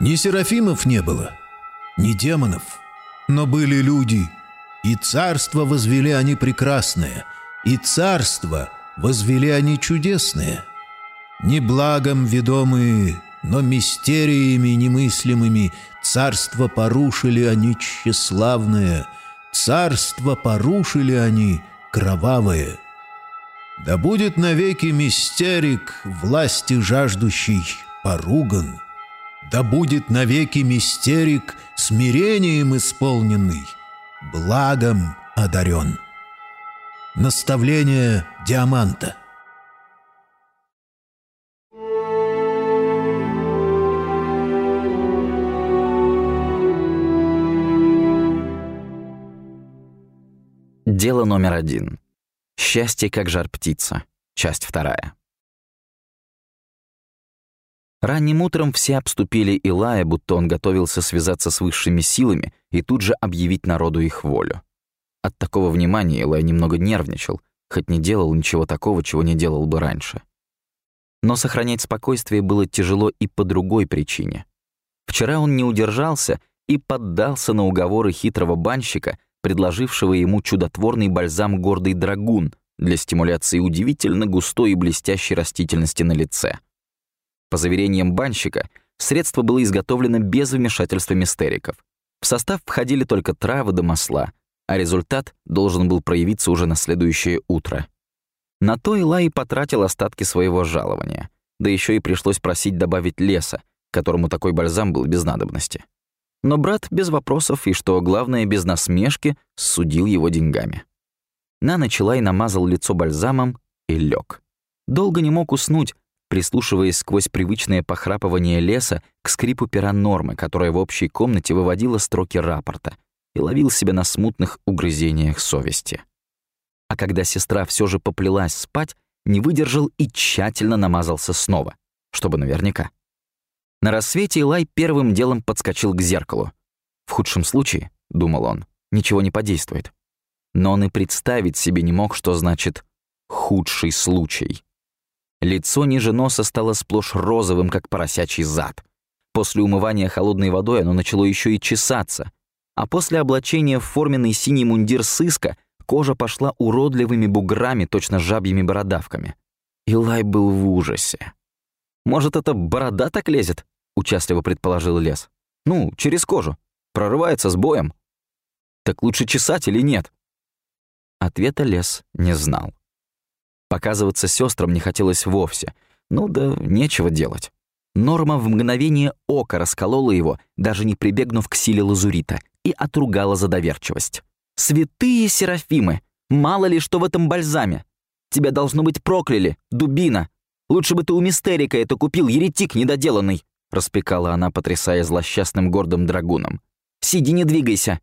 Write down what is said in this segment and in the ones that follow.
Ни серафимов не было, ни демонов, но были люди, и царство возвели они прекрасное, и царство возвели они чудесное. Не благом ведомые, но мистериями немыслимыми царство порушили они тщеславное, царство порушили они кровавое. Да будет навеки мистерик, власти жаждущий, поруган. Да будет навеки мистерик, смирением исполненный, благом одарен. Наставление Диаманта Дело номер один. Счастье как жар птица. Часть вторая. Ранним утром все обступили Илая, будто он готовился связаться с высшими силами и тут же объявить народу их волю. От такого внимания Илай немного нервничал, хоть не делал ничего такого, чего не делал бы раньше. Но сохранять спокойствие было тяжело и по другой причине. Вчера он не удержался и поддался на уговоры хитрого банщика, предложившего ему чудотворный бальзам «Гордый драгун» для стимуляции удивительно густой и блестящей растительности на лице. По заверениям банщика, средство было изготовлено без вмешательства мистериков. В состав входили только травы да масла, а результат должен был проявиться уже на следующее утро. На то Илай потратил остатки своего жалования, да еще и пришлось просить добавить леса, которому такой бальзам был без надобности. Но брат без вопросов и, что главное, без насмешки, судил его деньгами. На ночь Илай намазал лицо бальзамом и лег. Долго не мог уснуть, прислушиваясь сквозь привычное похрапывание леса к скрипу пера нормы, которая в общей комнате выводила строки рапорта, и ловил себя на смутных угрызениях совести. А когда сестра все же поплелась спать, не выдержал и тщательно намазался снова, чтобы наверняка. На рассвете Илай первым делом подскочил к зеркалу. В худшем случае, думал он, ничего не подействует. Но он и представить себе не мог, что значит «худший случай». Лицо ниже носа стало сплошь розовым, как поросячий зад. После умывания холодной водой оно начало еще и чесаться. А после облачения в форменный синий мундир сыска кожа пошла уродливыми буграми, точно жабьими бородавками. Илай был в ужасе. «Может, это борода так лезет?» — участливо предположил Лес. «Ну, через кожу. Прорывается с боем. Так лучше чесать или нет?» Ответа Лес не знал. Показываться сестрам не хотелось вовсе. Ну да нечего делать. Норма в мгновение ока расколола его, даже не прибегнув к силе лазурита, и отругала за доверчивость. «Святые Серафимы! Мало ли что в этом бальзаме! Тебя, должно быть, прокляли, дубина! Лучше бы ты у мистерика это купил, еретик недоделанный!» распекала она, потрясая злосчастным гордым драгуном. «Сиди, не двигайся!»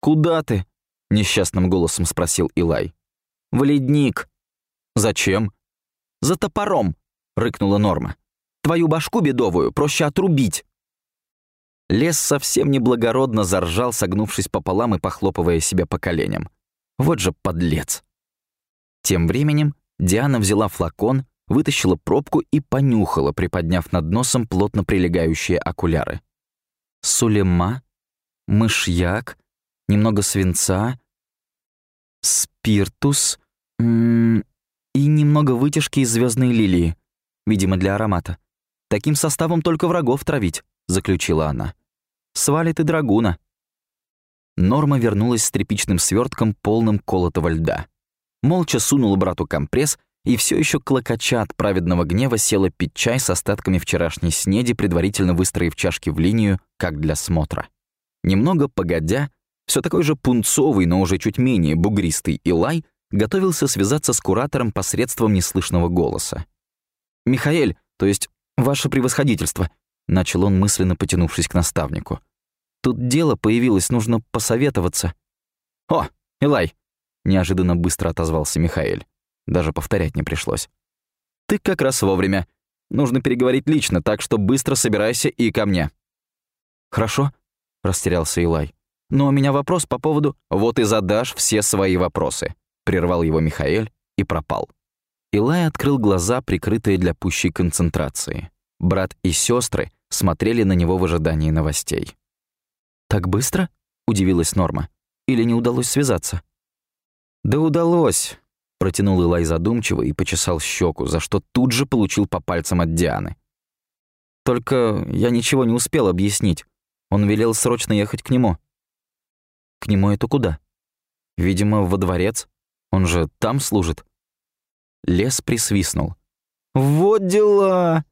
«Куда ты?» — несчастным голосом спросил Илай. «В ледник», «Зачем?» «За топором!» — рыкнула Норма. «Твою башку бедовую проще отрубить!» Лес совсем неблагородно заржал, согнувшись пополам и похлопывая себя по коленям. Вот же подлец! Тем временем Диана взяла флакон, вытащила пробку и понюхала, приподняв над носом плотно прилегающие окуляры. Сулема, мышьяк, немного свинца, спиртус, м и немного вытяжки из звездной лилии, видимо, для аромата. Таким составом только врагов травить, заключила она. Свалит и драгуна. Норма вернулась с тряпичным свертком, полным колотого льда. Молча сунула брату компресс и все еще клокоча от праведного гнева села пить чай с остатками вчерашней снеди, предварительно выстроив чашки в линию, как для смотра. Немного погодя, все такой же пунцовый, но уже чуть менее бугристый Илай готовился связаться с куратором посредством неслышного голоса. «Михаэль, то есть ваше превосходительство», — начал он, мысленно потянувшись к наставнику. «Тут дело появилось, нужно посоветоваться». «О, Илай!» — неожиданно быстро отозвался Михаэль. Даже повторять не пришлось. «Ты как раз вовремя. Нужно переговорить лично, так что быстро собирайся и ко мне». «Хорошо», — растерялся Илай. «Но у меня вопрос по поводу...» «Вот и задашь все свои вопросы», Прервал его Михаэль и пропал. Илай открыл глаза, прикрытые для пущей концентрации. Брат и сестры смотрели на него в ожидании новостей. «Так быстро?» — удивилась Норма. «Или не удалось связаться?» «Да удалось», — протянул Илай задумчиво и почесал щеку, за что тут же получил по пальцам от Дианы. «Только я ничего не успел объяснить. Он велел срочно ехать к нему». «К нему это куда?» «Видимо, во дворец. Он же там служит». Лес присвистнул. «Вот дела!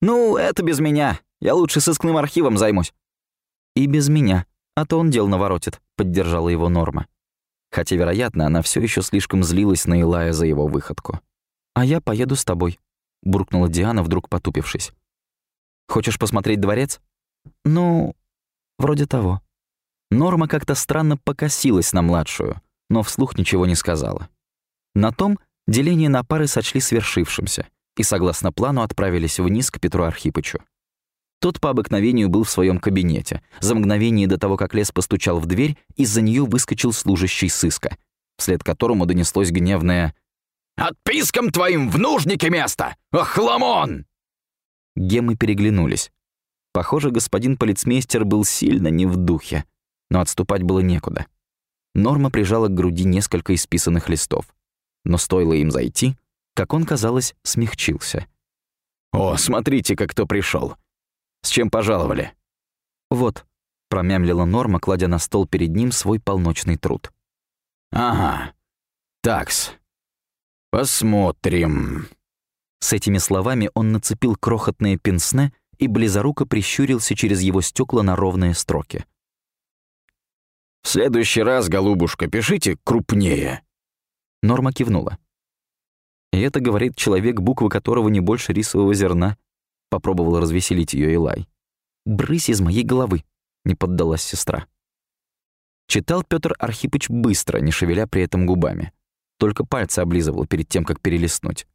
Ну, это без меня. Я лучше сыскным архивом займусь». «И без меня, а то он дел наворотит», — поддержала его Норма. Хотя, вероятно, она все еще слишком злилась на Илая за его выходку. «А я поеду с тобой», — буркнула Диана, вдруг потупившись. «Хочешь посмотреть дворец?» «Ну, вроде того». Норма как-то странно покосилась на младшую, но вслух ничего не сказала. На том деление на пары сочли свершившимся и, согласно плану, отправились вниз к Петру Архипычу. Тот по обыкновению был в своем кабинете. За мгновение до того, как лес постучал в дверь, из-за нее выскочил служащий сыска, вслед которому донеслось гневное «Отпискам твоим в нужнике место! Охламон!» Гемы переглянулись. Похоже, господин полицмейстер был сильно не в духе, но отступать было некуда. Норма прижала к груди несколько исписанных листов. Но стоило им зайти, как он, казалось, смягчился. «О, смотрите-ка, кто пришел! С чем пожаловали?» «Вот», — промямлила Норма, кладя на стол перед ним свой полночный труд. «Ага. Такс. Посмотрим». С этими словами он нацепил крохотное пенсне и близоруко прищурился через его стекла на ровные строки. «В следующий раз, голубушка, пишите крупнее». Норма кивнула. «И это говорит человек, буквы которого не больше рисового зерна», Попробовал развеселить ее Илай. «Брысь из моей головы», — не поддалась сестра. Читал Петр Архипыч быстро, не шевеля при этом губами. Только пальцы облизывал перед тем, как перелистнуть.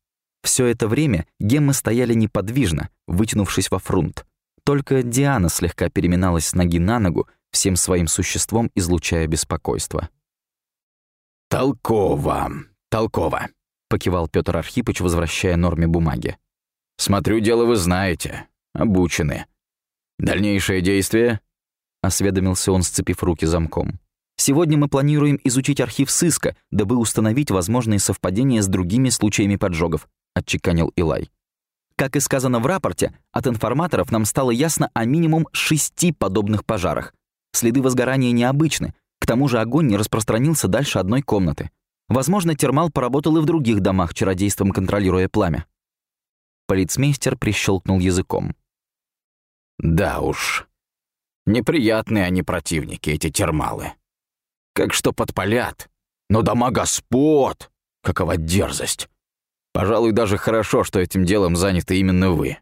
Все это время геммы стояли неподвижно, вытянувшись во фрунт. Только Диана слегка переминалась с ноги на ногу, всем своим существом излучая беспокойство. «Толково, толково», — покивал Петр Архипыч, возвращая норме бумаги. Смотрю, дело вы знаете, обучены. Дальнейшее действие?» — осведомился он, сцепив руки замком. «Сегодня мы планируем изучить архив сыска, дабы установить возможные совпадения с другими случаями поджогов», — отчеканил Илай. Как и сказано в рапорте, от информаторов нам стало ясно о минимум шести подобных пожарах. Следы возгорания необычны, к тому же огонь не распространился дальше одной комнаты. Возможно, термал поработал и в других домах, чародейством контролируя пламя. Полицмейстер прищелкнул языком. «Да уж. Неприятные они противники, эти термалы. Как что подпалят. Но дома господ! Какова дерзость! Пожалуй, даже хорошо, что этим делом заняты именно вы.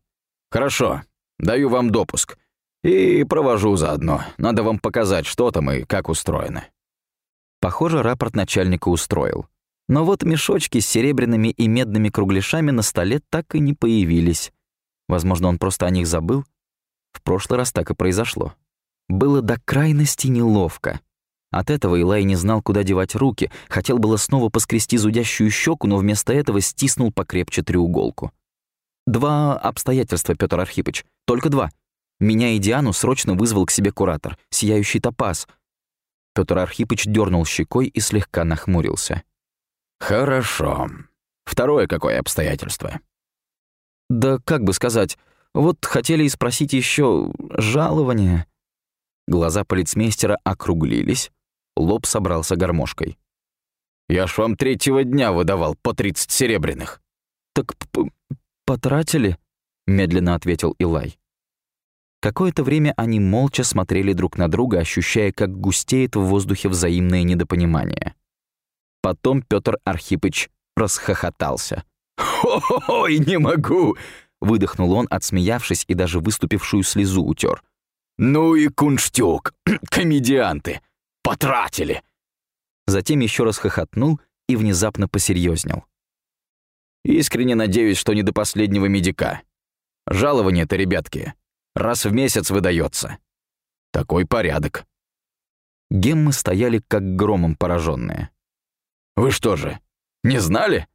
Хорошо, даю вам допуск. И провожу заодно. Надо вам показать, что там и как устроено». Похоже, рапорт начальника устроил. Но вот мешочки с серебряными и медными кругляшами на столе так и не появились. Возможно, он просто о них забыл. В прошлый раз так и произошло. Было до крайности неловко. От этого Илай не знал, куда девать руки, хотел было снова поскрести зудящую щеку, но вместо этого стиснул покрепче треуголку. Два обстоятельства, Петр Архипыч, только два. Меня и Диану срочно вызвал к себе куратор, сияющий топаз. Петр Архипыч дернул щекой и слегка нахмурился. «Хорошо. Второе какое обстоятельство?» «Да как бы сказать, вот хотели и спросить еще жалование». Глаза полицмейстера округлились, лоб собрался гармошкой. «Я ж вам третьего дня выдавал по тридцать серебряных». «Так потратили?» — медленно ответил Илай. Какое-то время они молча смотрели друг на друга, ощущая, как густеет в воздухе взаимное недопонимание. Потом Петр Архипыч расхохотался. «Ой, не могу!» — выдохнул он, отсмеявшись и даже выступившую слезу утер. «Ну и кунштюк! Комедианты! Потратили!» Затем еще раз хохотнул и внезапно посерьезнел. «Искренне надеюсь, что не до последнего медика. Жалование-то, ребятки, раз в месяц выдается. Такой порядок». Геммы стояли как громом пораженные. Вы что же, не знали?»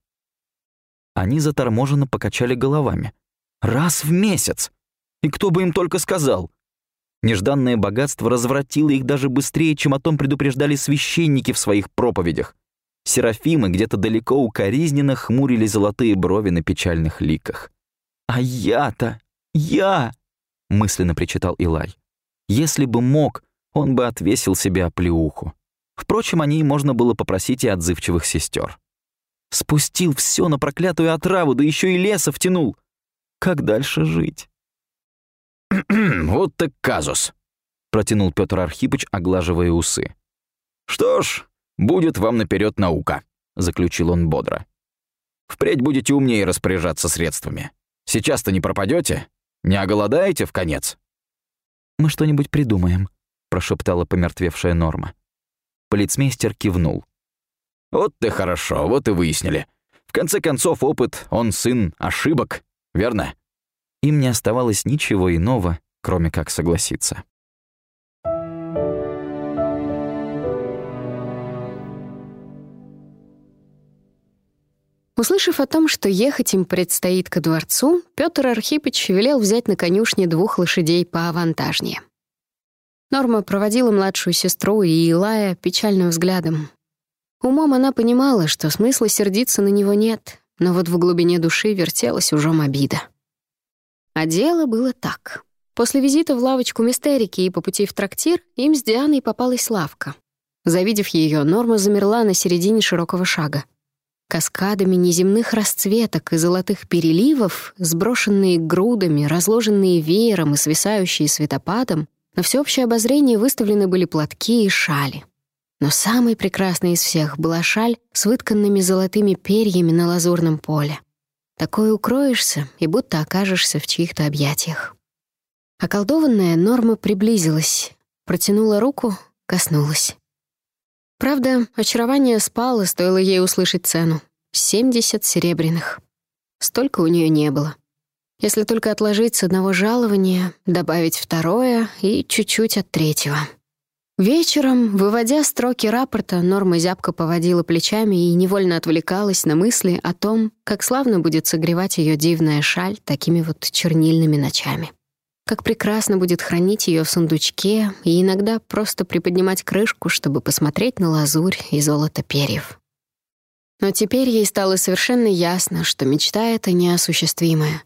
Они заторможенно покачали головами. «Раз в месяц! И кто бы им только сказал? Нежданное богатство развратило их даже быстрее, чем о том предупреждали священники в своих проповедях. Серафимы где-то далеко укоризненно хмурили золотые брови на печальных ликах. «А я-то, я!» — мысленно причитал Илай. «Если бы мог, он бы отвесил себе оплеуху. Впрочем, о ней можно было попросить и отзывчивых сестер. Спустил все на проклятую отраву, да еще и леса втянул. Как дальше жить? «Вот так казус», — протянул Петр Архипыч, оглаживая усы. «Что ж, будет вам наперед наука», — заключил он бодро. «Впредь будете умнее распоряжаться средствами. Сейчас-то не пропадете, не оголодаете в конец». «Мы что-нибудь придумаем», — прошептала помертвевшая Норма. Полицмейстер кивнул. «Вот ты хорошо, вот и выяснили. В конце концов, опыт, он сын ошибок, верно?» Им не оставалось ничего иного, кроме как согласиться. Услышав о том, что ехать им предстоит ко дворцу, Петр Архипыч велел взять на конюшне двух лошадей поавантажнее. Норма проводила младшую сестру и Илая печальным взглядом. Умом она понимала, что смысла сердиться на него нет, но вот в глубине души вертелась ужом обида. А дело было так. После визита в лавочку мистерики и по пути в трактир им с Дианой попалась лавка. Завидев ее, Норма замерла на середине широкого шага. Каскадами неземных расцветок и золотых переливов, сброшенные грудами, разложенные веером и свисающие светопадом, на всеобщее обозрение выставлены были платки и шали. Но самой прекрасной из всех была шаль с вытканными золотыми перьями на лазурном поле. Такой укроешься и будто окажешься в чьих-то объятиях. Околдованная Норма приблизилась, протянула руку, коснулась. Правда, очарование спало, стоило ей услышать цену. 70 серебряных. Столько у нее не было. Если только отложить с одного жалования, добавить второе и чуть-чуть от третьего. Вечером, выводя строки рапорта, Норма зябко поводила плечами и невольно отвлекалась на мысли о том, как славно будет согревать ее дивная шаль такими вот чернильными ночами. Как прекрасно будет хранить ее в сундучке и иногда просто приподнимать крышку, чтобы посмотреть на лазурь и золото перьев. Но теперь ей стало совершенно ясно, что мечта эта неосуществимая.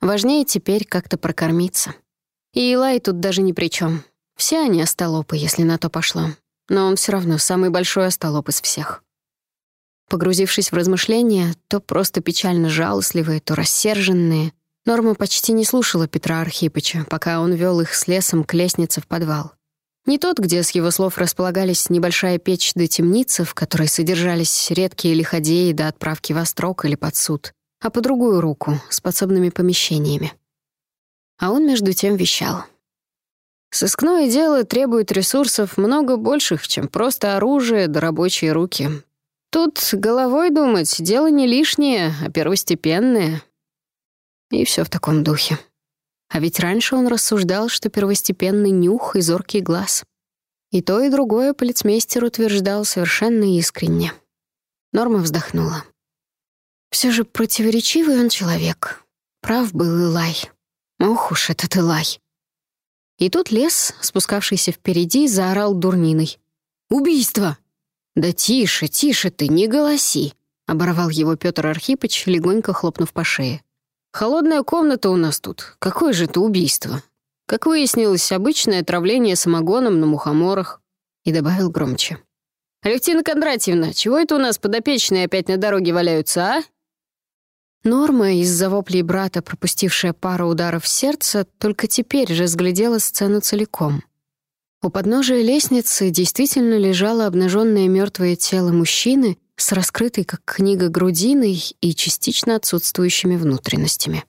Важнее теперь как-то прокормиться. И Илай тут даже ни при чем. Все они остолопы, если на то пошло. Но он все равно самый большой остолоп из всех. Погрузившись в размышления, то просто печально жалостливые, то рассерженные, Норма почти не слушала Петра Архипыча, пока он вел их с лесом к лестнице в подвал. Не тот, где, с его слов, располагались небольшая печь до темницы, в которой содержались редкие лиходеи до отправки во строк или под суд, а по другую руку, с подсобными помещениями. А он между тем вещал. «Сыскное дело требует ресурсов много больших, чем просто оружие да рабочие руки. Тут головой думать — дело не лишнее, а первостепенное». И все в таком духе. А ведь раньше он рассуждал, что первостепенный нюх и зоркий глаз. И то, и другое полицмейстер утверждал совершенно искренне. Норма вздохнула. Все же противоречивый он человек. Прав был Илай. Ох уж этот Илай. И тут лес, спускавшийся впереди, заорал дурниной. «Убийство!» «Да тише, тише ты, не голоси!» — оборвал его Петр Архипыч, легонько хлопнув по шее. «Холодная комната у нас тут. Какое же это убийство?» Как выяснилось, обычное отравление самогоном на мухоморах. И добавил громче. «Алевтина Кондратьевна, чего это у нас подопечные опять на дороге валяются, а? Норма, из-за воплей брата, пропустившая пару ударов в сердце, только теперь же разглядела сцену целиком. У подножия лестницы действительно лежало обнаженное мертвое тело мужчины с раскрытой, как книга, грудиной и частично отсутствующими внутренностями.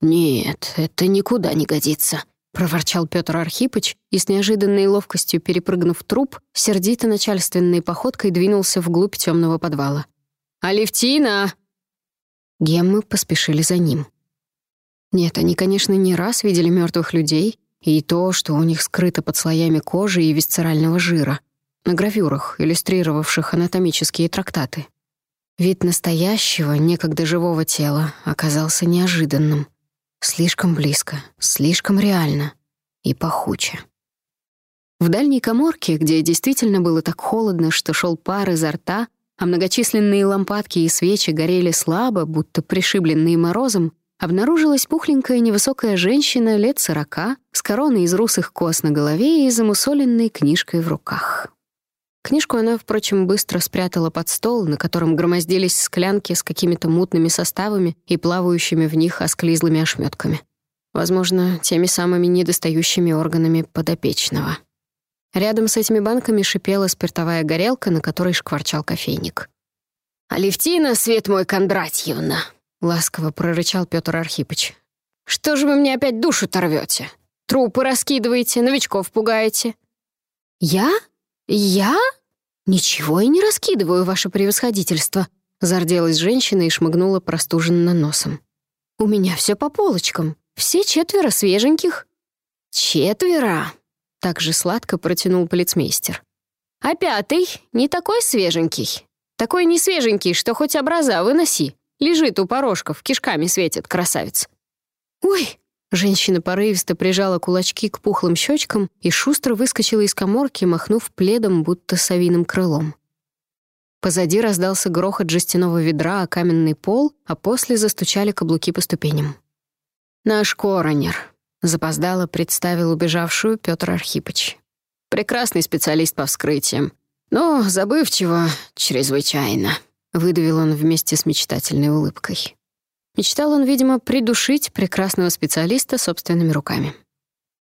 «Нет, это никуда не годится», — проворчал Петр Архипыч и с неожиданной ловкостью перепрыгнув труп, сердито начальственной походкой двинулся вглубь темного подвала. «Алевтина!» Геммы поспешили за ним. Нет, они, конечно, не раз видели мертвых людей, и то, что у них скрыто под слоями кожи и висцерального жира, на гравюрах, иллюстрировавших анатомические трактаты. Вид настоящего, некогда живого тела оказался неожиданным. Слишком близко, слишком реально и пахуче. В дальней коморке, где действительно было так холодно, что шел пар изо рта, а многочисленные лампадки и свечи горели слабо, будто пришибленные морозом, обнаружилась пухленькая невысокая женщина лет сорока с короной из русых кос на голове и замусоленной книжкой в руках. Книжку она, впрочем, быстро спрятала под стол, на котором громоздились склянки с какими-то мутными составами и плавающими в них осклизлыми ошметками. Возможно, теми самыми недостающими органами подопечного. Рядом с этими банками шипела спиртовая горелка, на которой шкварчал кофейник. «Алевтина, свет мой Кондратьевна!» — ласково прорычал Петр Архипыч. «Что же вы мне опять душу-то рвете? Трупы раскидываете, новичков пугаете». «Я? Я? Ничего и не раскидываю, ваше превосходительство», — зарделась женщина и шмыгнула простуженно носом. «У меня все по полочкам. Все четверо свеженьких». «Четверо?» Так же сладко протянул полицмейстер. «А пятый не такой свеженький. Такой не свеженький, что хоть образа выноси. Лежит у порожков, кишками светит, красавец». «Ой!» Женщина порывисто прижала кулачки к пухлым щечкам и шустро выскочила из коморки, махнув пледом, будто совиным крылом. Позади раздался грохот жестяного ведра о каменный пол, а после застучали каблуки по ступеням. «Наш коронер», Запоздало представил убежавшую Петр Архипыч. Прекрасный специалист по вскрытиям. Но забывчиво чрезвычайно. Выдавил он вместе с мечтательной улыбкой. Мечтал он, видимо, придушить прекрасного специалиста собственными руками.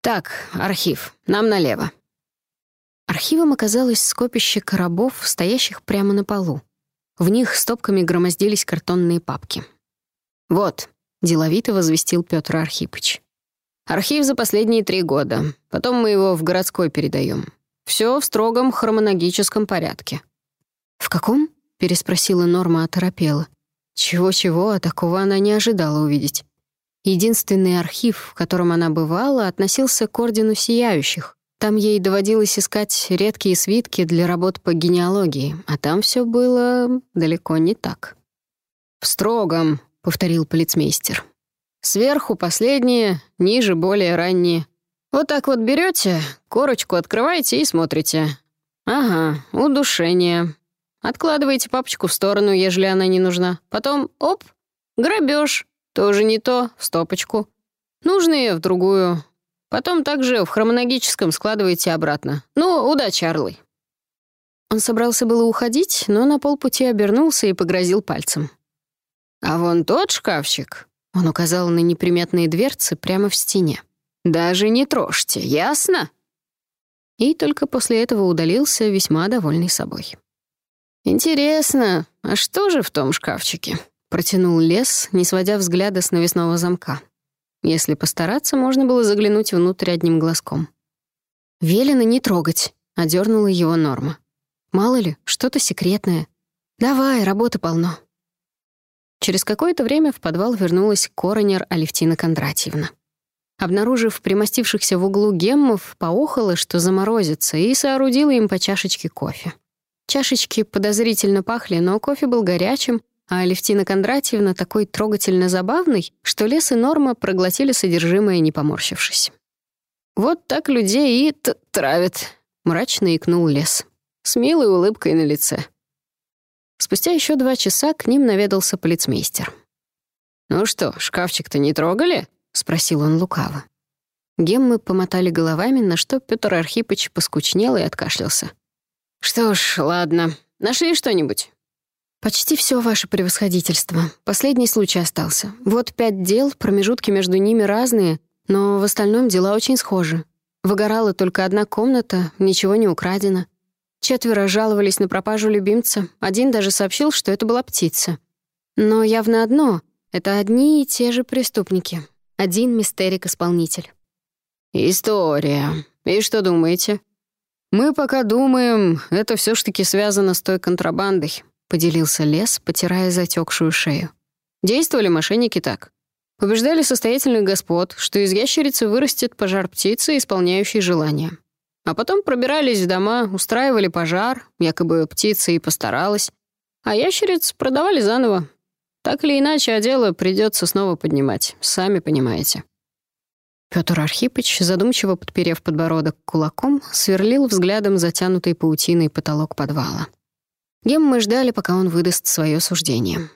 «Так, архив, нам налево». Архивом оказалось скопище коробов, стоящих прямо на полу. В них стопками громоздились картонные папки. «Вот», — деловито возвестил Петр Архипыч. Архив за последние три года. Потом мы его в городской передаем. Все в строгом хронологическом порядке». «В каком?» — переспросила Норма оторопела. Чего-чего, а такого она не ожидала увидеть. Единственный архив, в котором она бывала, относился к Ордену Сияющих. Там ей доводилось искать редкие свитки для работ по генеалогии, а там все было далеко не так. «В строгом», — повторил полицмейстер. Сверху последние, ниже более ранние. Вот так вот берете, корочку открываете и смотрите. Ага, удушение. Откладываете папочку в сторону, ежели она не нужна. Потом, оп, грабеж. Тоже не то, в стопочку. Нужные в другую. Потом также в хронологическом складываете обратно. Ну, удачи, орлы. Он собрался было уходить, но на полпути обернулся и погрозил пальцем. «А вон тот шкафчик, он указал на неприметные дверцы прямо в стене. «Даже не трожьте, ясно?» И только после этого удалился, весьма довольный собой. «Интересно, а что же в том шкафчике?» Протянул лес, не сводя взгляда с навесного замка. Если постараться, можно было заглянуть внутрь одним глазком. «Велено не трогать», — одернула его Норма. «Мало ли, что-то секретное. Давай, работы полно». Через какое-то время в подвал вернулась коронер Алевтина Кондратьевна. Обнаружив примостившихся в углу геммов, поохала, что заморозится, и соорудила им по чашечке кофе. Чашечки подозрительно пахли, но кофе был горячим, а Алевтина Кондратьевна такой трогательно забавный, что лес и Норма проглотили содержимое, не поморщившись. «Вот так людей и травят», — мрачно икнул лес. С милой улыбкой на лице. Спустя еще два часа к ним наведался полицмейстер. «Ну что, шкафчик-то не трогали?» — спросил он лукаво. Геммы помотали головами, на что Петр Архипыч поскучнел и откашлялся. «Что ж, ладно. Нашли что-нибудь?» «Почти все ваше превосходительство. Последний случай остался. Вот пять дел, промежутки между ними разные, но в остальном дела очень схожи. Выгорала только одна комната, ничего не украдено. Четверо жаловались на пропажу любимца, один даже сообщил, что это была птица. Но явно одно — это одни и те же преступники. Один мистерик-исполнитель. «История. И что думаете?» «Мы пока думаем, это все ж таки связано с той контрабандой», — поделился Лес, потирая затекшую шею. «Действовали мошенники так. Убеждали состоятельных господ, что из ящерицы вырастет пожар птицы, исполняющей желания. А потом пробирались в дома, устраивали пожар, якобы птица и постаралась. А ящериц продавали заново. Так или иначе, а дело придется снова поднимать, сами понимаете». Петр Архипыч, задумчиво подперев подбородок кулаком, сверлил взглядом затянутый паутиной потолок подвала. мы ждали, пока он выдаст свое суждение.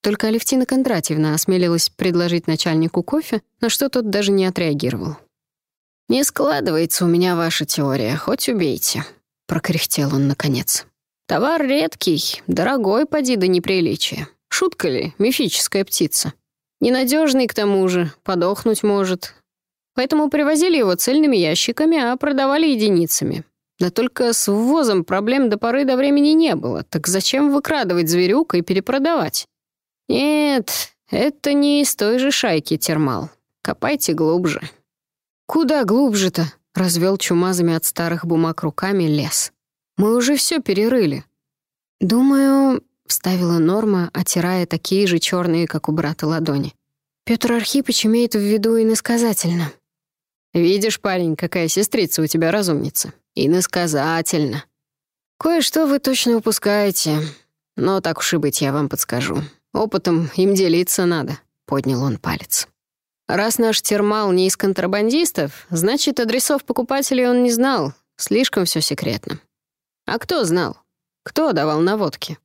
Только Алевтина Кондратьевна осмелилась предложить начальнику кофе, на что тот даже не отреагировал. «Не складывается у меня ваша теория, хоть убейте», — прокряхтел он наконец. «Товар редкий, дорогой, поди до неприличия. Шутка ли, мифическая птица? Ненадежный к тому же, подохнуть может, Поэтому привозили его цельными ящиками, а продавали единицами. Да только с ввозом проблем до поры до времени не было. Так зачем выкрадывать зверюк и перепродавать? Нет, это не из той же шайки термал. Копайте глубже. Куда глубже-то? Развел чумазами от старых бумаг руками лес. Мы уже все перерыли. Думаю, вставила Норма, отирая такие же черные, как у брата ладони. Петр Архипыч имеет в виду иносказательно. Видишь, парень, какая сестрица у тебя разумница. Иносказательно. Кое-что вы точно упускаете. Но так уж и быть, я вам подскажу. Опытом им делиться надо», — поднял он палец. «Раз наш термал не из контрабандистов, значит, адресов покупателей он не знал. Слишком все секретно. А кто знал? Кто давал наводки?»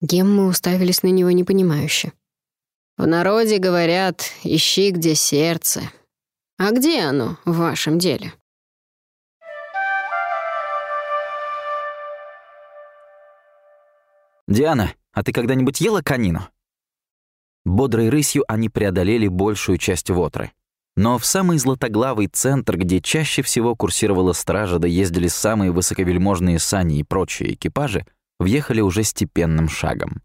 Геммы уставились на него непонимающе. «В народе говорят, ищи, где сердце», а где оно в вашем деле? «Диана, а ты когда-нибудь ела конину?» Бодрой рысью они преодолели большую часть Вотры. Но в самый златоглавый центр, где чаще всего курсировала стража да ездили самые высоковельможные сани и прочие экипажи, въехали уже степенным шагом.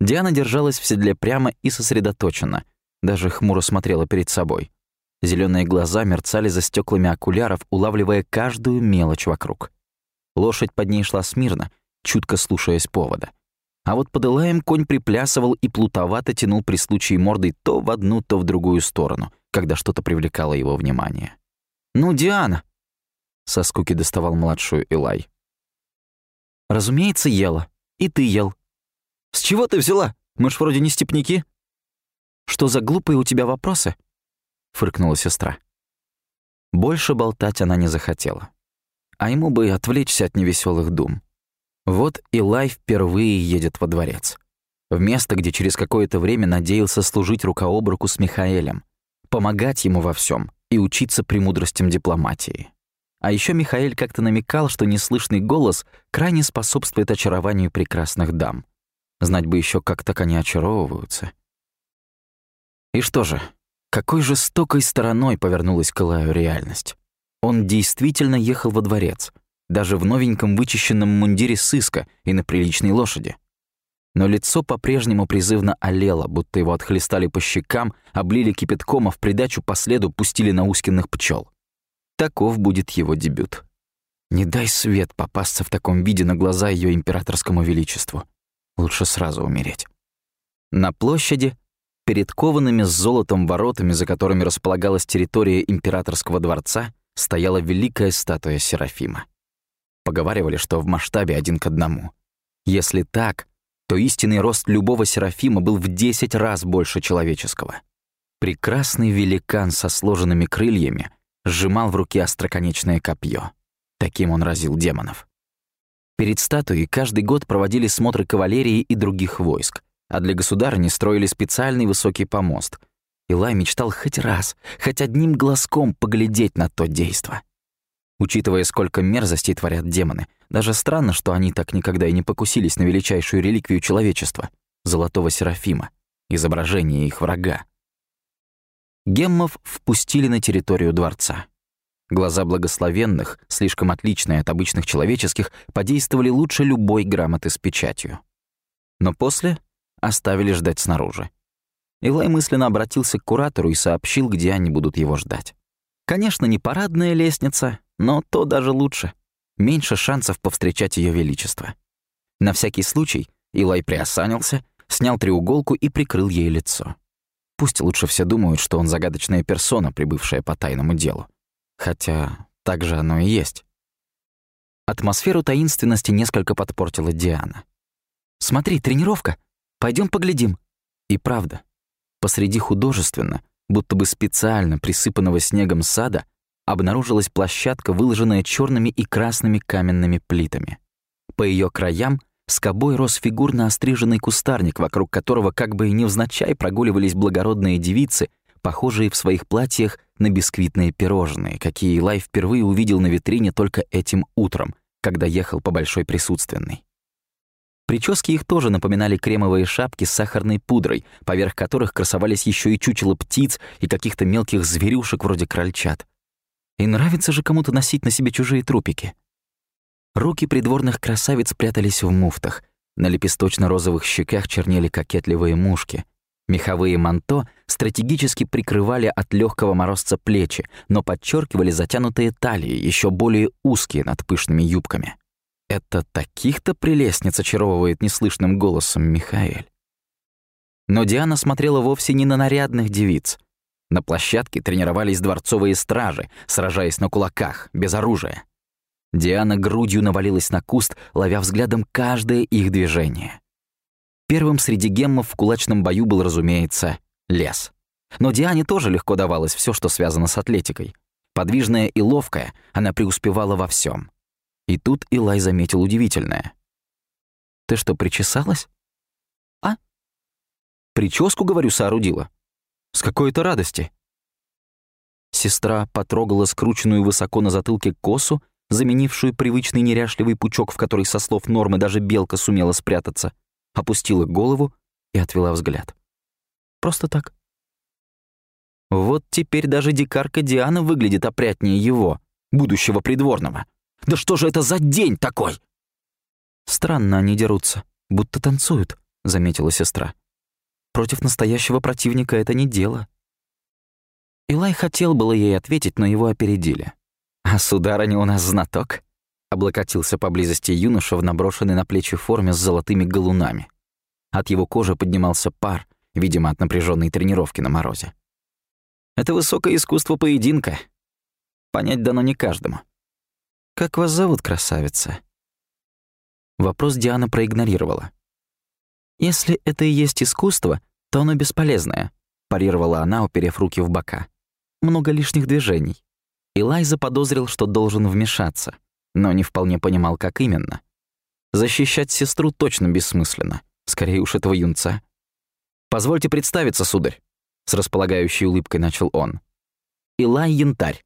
Диана держалась в седле прямо и сосредоточенно, даже хмуро смотрела перед собой. Зеленые глаза мерцали за стеклами окуляров, улавливая каждую мелочь вокруг. Лошадь под ней шла смирно, чутко слушаясь повода. А вот под Элаем конь приплясывал и плутовато тянул при случае мордой то в одну, то в другую сторону, когда что-то привлекало его внимание. «Ну, Диана!» — со скуки доставал младшую Элай. «Разумеется, ела. И ты ел. С чего ты взяла? Мы ж вроде не степняки. Что за глупые у тебя вопросы?» Фыркнула сестра. Больше болтать она не захотела. А ему бы отвлечься от невеселых дум. Вот и Лай впервые едет во дворец. В место, где через какое-то время надеялся служить рука об руку с Михаэлем, помогать ему во всем и учиться премудростям дипломатии. А еще Михаэль как-то намекал, что неслышный голос крайне способствует очарованию прекрасных дам. Знать бы еще, как так они очаровываются. И что же, какой жестокой стороной повернулась к Илаю реальность. Он действительно ехал во дворец, даже в новеньком вычищенном мундире сыска и на приличной лошади. Но лицо по-прежнему призывно олело, будто его отхлестали по щекам, облили кипятком, а в придачу по следу пустили на ускинных пчел. Таков будет его дебют. Не дай свет попасться в таком виде на глаза ее императорскому величеству. Лучше сразу умереть. На площади Перед коваными с золотом воротами, за которыми располагалась территория императорского дворца, стояла великая статуя Серафима. Поговаривали, что в масштабе один к одному. Если так, то истинный рост любого Серафима был в десять раз больше человеческого. Прекрасный великан со сложенными крыльями сжимал в руке остроконечное копье. Таким он разил демонов. Перед статуей каждый год проводили смотры кавалерии и других войск, а для государыни строили специальный высокий помост. Илай мечтал хоть раз, хоть одним глазком поглядеть на то действо. Учитывая, сколько мерзостей творят демоны, даже странно, что они так никогда и не покусились на величайшую реликвию человечества — золотого Серафима, изображение их врага. Геммов впустили на территорию дворца. Глаза благословенных, слишком отличные от обычных человеческих, подействовали лучше любой грамоты с печатью. Но после оставили ждать снаружи. Илай мысленно обратился к куратору и сообщил, где они будут его ждать. Конечно, не парадная лестница, но то даже лучше. Меньше шансов повстречать ее величество. На всякий случай Илай приосанился, снял треуголку и прикрыл ей лицо. Пусть лучше все думают, что он загадочная персона, прибывшая по тайному делу. Хотя так же оно и есть. Атмосферу таинственности несколько подпортила Диана. «Смотри, тренировка!» Пойдем поглядим». И правда, посреди художественно, будто бы специально присыпанного снегом сада, обнаружилась площадка, выложенная черными и красными каменными плитами. По ее краям скобой рос фигурно остриженный кустарник, вокруг которого как бы и невзначай прогуливались благородные девицы, похожие в своих платьях на бисквитные пирожные, какие Илай впервые увидел на витрине только этим утром, когда ехал по Большой Присутственной. Прически их тоже напоминали кремовые шапки с сахарной пудрой, поверх которых красовались еще и чучело птиц и каких-то мелких зверюшек вроде крольчат. И нравится же кому-то носить на себе чужие трупики. Руки придворных красавиц прятались в муфтах, на лепесточно-розовых щеках чернели кокетливые мушки. Меховые манто стратегически прикрывали от легкого морозца плечи, но подчеркивали затянутые талии, еще более узкие над пышными юбками. Это таких-то прелестниц очаровывает неслышным голосом Михаэль. Но Диана смотрела вовсе не на нарядных девиц. На площадке тренировались дворцовые стражи, сражаясь на кулаках, без оружия. Диана грудью навалилась на куст, ловя взглядом каждое их движение. Первым среди геммов в кулачном бою был, разумеется, лес. Но Диане тоже легко давалось все, что связано с атлетикой. Подвижная и ловкая, она преуспевала во всем. И тут Илай заметил удивительное. «Ты что, причесалась?» «А?» «Прическу, говорю, соорудила. С какой-то радости». Сестра потрогала скрученную высоко на затылке косу, заменившую привычный неряшливый пучок, в который, со слов Нормы, даже белка сумела спрятаться, опустила голову и отвела взгляд. Просто так. Вот теперь даже дикарка Диана выглядит опрятнее его, будущего придворного. Да что же это за день такой?» «Странно они дерутся, будто танцуют», — заметила сестра. «Против настоящего противника это не дело». Илай хотел было ей ответить, но его опередили. «А сударыня у нас знаток», — облокотился поблизости юноша в наброшенной на плечи форме с золотыми галунами. От его кожи поднимался пар, видимо, от напряженной тренировки на морозе. «Это высокое искусство поединка. Понять дано не каждому». «Как вас зовут, красавица?» Вопрос Диана проигнорировала. «Если это и есть искусство, то оно бесполезное», парировала она, уперев руки в бока. «Много лишних движений». Илай заподозрил, что должен вмешаться, но не вполне понимал, как именно. Защищать сестру точно бессмысленно. Скорее уж этого юнца. «Позвольте представиться, сударь», — с располагающей улыбкой начал он. «Илай Янтарь,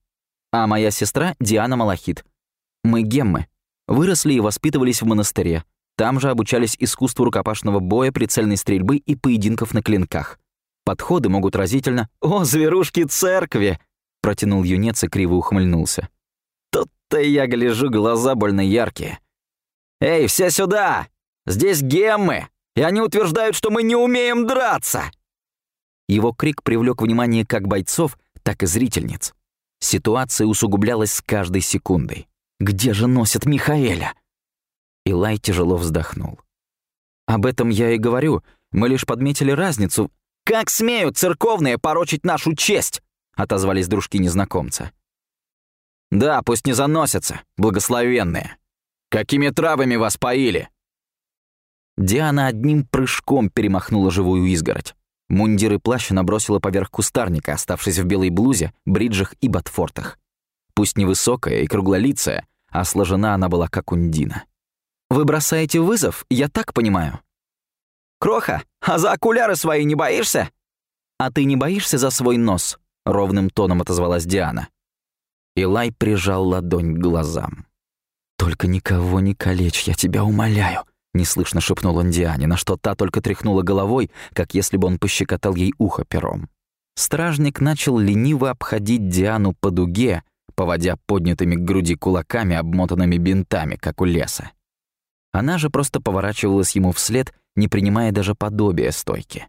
а моя сестра Диана Малахит, мы геммы. Выросли и воспитывались в монастыре. Там же обучались искусству рукопашного боя, прицельной стрельбы и поединков на клинках. Подходы могут разительно... «О, зверушки церкви!» — протянул юнец и криво ухмыльнулся. «Тут-то я гляжу, глаза больно яркие. Эй, все сюда! Здесь геммы, и они утверждают, что мы не умеем драться!» Его крик привлек внимание как бойцов, так и зрительниц. Ситуация усугублялась с каждой секундой. Где же носят Михаэля?» Илай тяжело вздохнул. «Об этом я и говорю. Мы лишь подметили разницу. Как смеют церковные порочить нашу честь?» — отозвались дружки незнакомца. «Да, пусть не заносятся, благословенные. Какими травами вас поили?» Диана одним прыжком перемахнула живую изгородь. Мундир и плащ набросила поверх кустарника, оставшись в белой блузе, бриджах и ботфортах. Пусть невысокая и круглолицая, а сложена она была как ундина. «Вы бросаете вызов, я так понимаю?» «Кроха, а за окуляры свои не боишься?» «А ты не боишься за свой нос?» — ровным тоном отозвалась Диана. Илай прижал ладонь к глазам. «Только никого не калечь, я тебя умоляю», — неслышно шепнул он Диане, на что та только тряхнула головой, как если бы он пощекотал ей ухо пером. Стражник начал лениво обходить Диану по дуге, поводя поднятыми к груди кулаками, обмотанными бинтами, как у леса. Она же просто поворачивалась ему вслед, не принимая даже подобия стойки.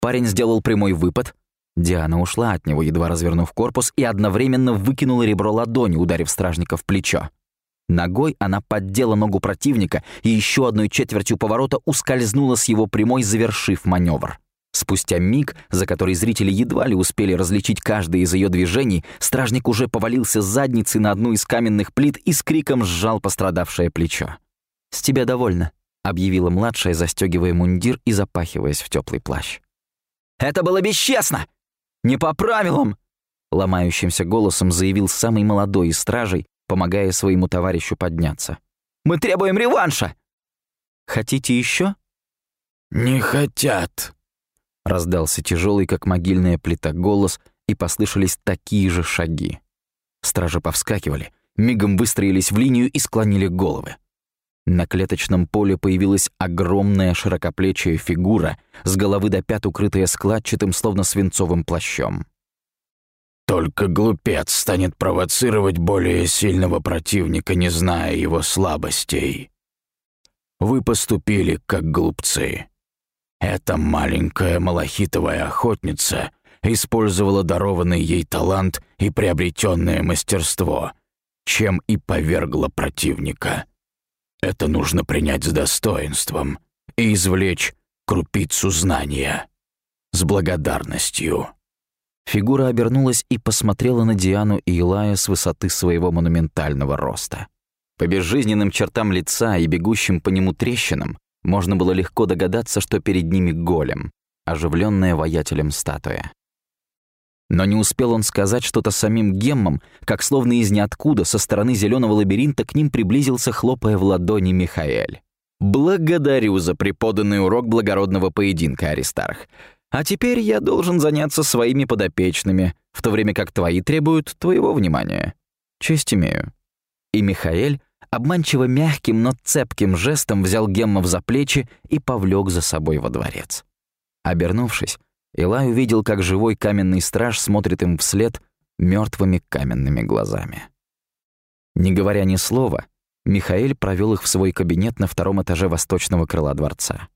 Парень сделал прямой выпад. Диана ушла от него, едва развернув корпус, и одновременно выкинула ребро ладони, ударив стражника в плечо. Ногой она поддела ногу противника и еще одной четвертью поворота ускользнула с его прямой, завершив маневр. Спустя миг, за который зрители едва ли успели различить каждое из ее движений, стражник уже повалился с задницей на одну из каменных плит и с криком сжал пострадавшее плечо. «С тебя довольно», — объявила младшая, застегивая мундир и запахиваясь в теплый плащ. «Это было бесчестно! Не по правилам!» Ломающимся голосом заявил самый молодой из стражей, помогая своему товарищу подняться. «Мы требуем реванша!» «Хотите еще? «Не хотят!» Раздался тяжелый, как могильная плита, голос, и послышались такие же шаги. Стражи повскакивали, мигом выстроились в линию и склонили головы. На клеточном поле появилась огромная широкоплечья фигура, с головы до пят укрытая складчатым, словно свинцовым плащом. «Только глупец станет провоцировать более сильного противника, не зная его слабостей. Вы поступили как глупцы. Эта маленькая малахитовая охотница использовала дарованный ей талант и приобретенное мастерство, чем и повергла противника». Это нужно принять с достоинством и извлечь крупицу знания с благодарностью. Фигура обернулась и посмотрела на Диану и Илая с высоты своего монументального роста. По безжизненным чертам лица и бегущим по нему трещинам можно было легко догадаться, что перед ними голем, оживленная воятелем статуя. Но не успел он сказать что-то самим геммам, как словно из ниоткуда со стороны зеленого лабиринта к ним приблизился, хлопая в ладони Михаэль. «Благодарю за преподанный урок благородного поединка, Аристарх. А теперь я должен заняться своими подопечными, в то время как твои требуют твоего внимания. Честь имею». И Михаэль обманчиво мягким, но цепким жестом взял Геммов за плечи и повлек за собой во дворец. Обернувшись, Илай увидел, как живой каменный страж смотрит им вслед мертвыми каменными глазами. Не говоря ни слова, Михаэль провел их в свой кабинет на втором этаже восточного крыла дворца.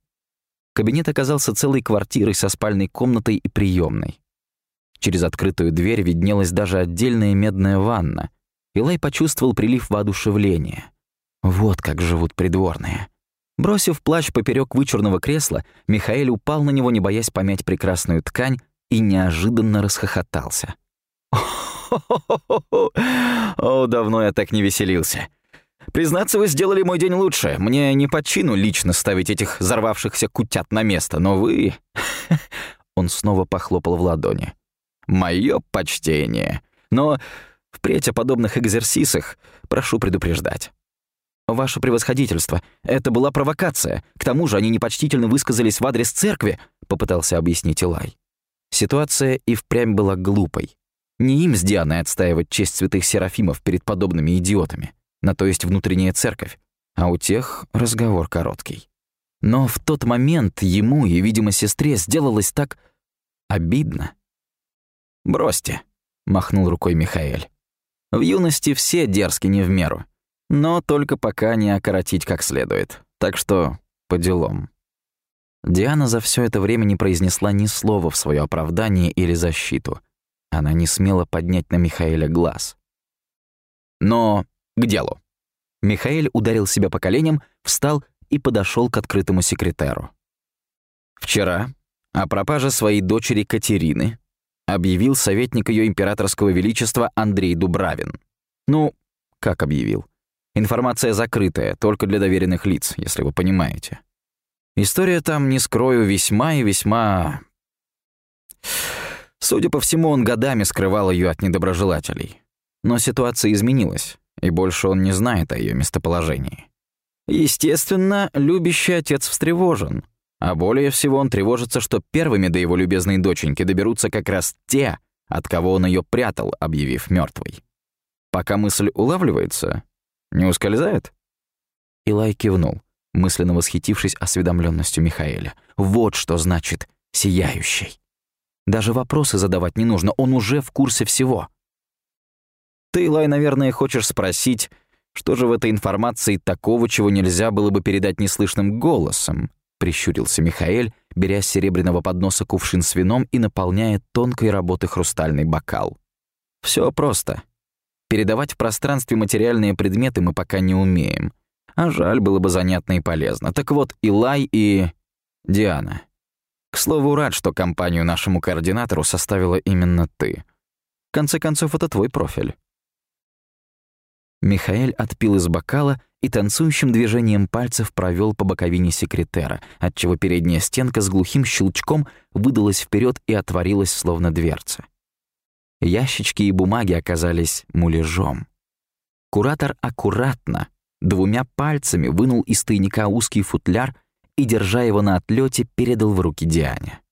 Кабинет оказался целой квартирой со спальной комнатой и приемной. Через открытую дверь виднелась даже отдельная медная ванна. Илай почувствовал прилив воодушевления. Вот как живут придворные. Бросив плащ поперек вычурного кресла, Михаил упал на него, не боясь помять прекрасную ткань, и неожиданно расхохотался. «О, давно я так не веселился. Признаться, вы сделали мой день лучше. Мне не по чину лично ставить этих взорвавшихся кутят на место, но вы...» Он снова похлопал в ладони. «Моё почтение. Но впредь о подобных экзерсисах прошу предупреждать. «Ваше превосходительство, это была провокация. К тому же они непочтительно высказались в адрес церкви», — попытался объяснить Илай. Ситуация и впрямь была глупой. Не им с Дианой отстаивать честь святых серафимов перед подобными идиотами, на то есть внутренняя церковь, а у тех разговор короткий. Но в тот момент ему и, видимо, сестре сделалось так обидно. «Бросьте», — махнул рукой Михаэль. «В юности все дерзки не в меру. Но только пока не окоротить как следует. Так что по делам. Диана за все это время не произнесла ни слова в свое оправдание или защиту. Она не смела поднять на Михаэля глаз. Но к делу. Михаэль ударил себя по коленям, встал и подошел к открытому секретеру. Вчера о пропаже своей дочери Катерины объявил советник ее императорского величества Андрей Дубравин. Ну, как объявил? Информация закрытая, только для доверенных лиц, если вы понимаете. История там, не скрою, весьма и весьма... Судя по всему, он годами скрывал ее от недоброжелателей. Но ситуация изменилась, и больше он не знает о ее местоположении. Естественно, любящий отец встревожен. А более всего он тревожится, что первыми до его любезной доченьки доберутся как раз те, от кого он ее прятал, объявив мертвой. Пока мысль улавливается, не ускользает?» Илай кивнул, мысленно восхитившись осведомленностью Михаэля. «Вот что значит «сияющий». Даже вопросы задавать не нужно, он уже в курсе всего. Ты, Илай, наверное, хочешь спросить, что же в этой информации такого, чего нельзя было бы передать неслышным голосом? Прищурился Михаэль, беря с серебряного подноса кувшин с вином и наполняя тонкой работы хрустальный бокал. Все просто. Передавать в пространстве материальные предметы мы пока не умеем. А жаль, было бы занятно и полезно. Так вот, Илай и... Диана. К слову, рад, что компанию нашему координатору составила именно ты. В конце концов, это твой профиль. Михаэль отпил из бокала и танцующим движением пальцев провел по боковине секретера, отчего передняя стенка с глухим щелчком выдалась вперед и отворилась, словно дверца. Ящички и бумаги оказались муляжом. Куратор аккуратно, двумя пальцами вынул из тайника узкий футляр и, держа его на отлете, передал в руки Диане.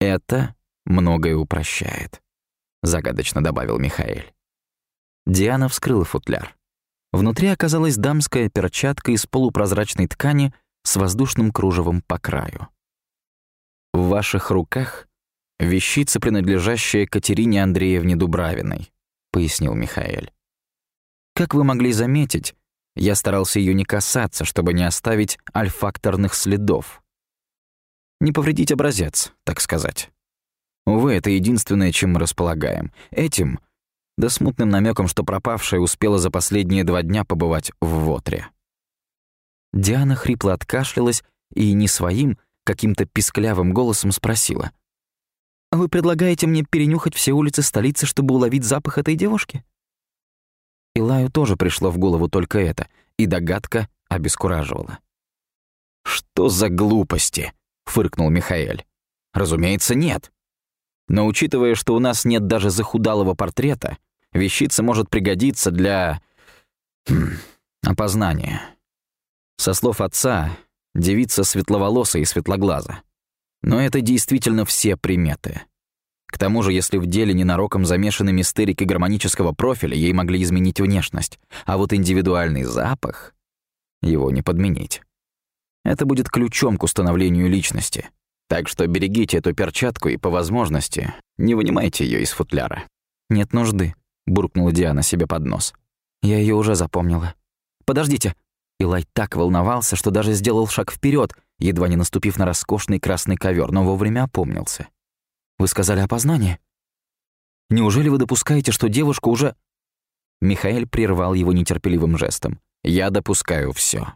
«Это многое упрощает», — загадочно добавил Михаэль. Диана вскрыла футляр. Внутри оказалась дамская перчатка из полупрозрачной ткани с воздушным кружевом по краю. В ваших руках вещица, принадлежащая Катерине Андреевне Дубравиной, пояснил Михаэль. Как вы могли заметить, я старался ее не касаться, чтобы не оставить альфакторных следов. Не повредить образец, так сказать. Увы, это единственное, чем мы располагаем. Этим да смутным намеком, что пропавшая успела за последние два дня побывать в Вотре. Диана хрипло откашлялась и не своим, каким-то писклявым голосом спросила. «Вы предлагаете мне перенюхать все улицы столицы, чтобы уловить запах этой девушки?» Илаю тоже пришло в голову только это, и догадка обескураживала. «Что за глупости?» — фыркнул Михаэль. «Разумеется, нет. Но учитывая, что у нас нет даже захудалого портрета, Вещица может пригодиться для... Хм, опознания. Со слов отца, девица светловолосая и светлоглаза. Но это действительно все приметы. К тому же, если в деле ненароком замешаны мистерики гармонического профиля, ей могли изменить внешность, а вот индивидуальный запах его не подменить. Это будет ключом к установлению личности. Так что берегите эту перчатку и, по возможности, не вынимайте ее из футляра. Нет нужды буркнула Диана себе под нос. Я ее уже запомнила. Подождите. Илай так волновался, что даже сделал шаг вперед, едва не наступив на роскошный красный ковер, но вовремя опомнился. Вы сказали опознание? Неужели вы допускаете, что девушка уже Михаил прервал его нетерпеливым жестом. Я допускаю все.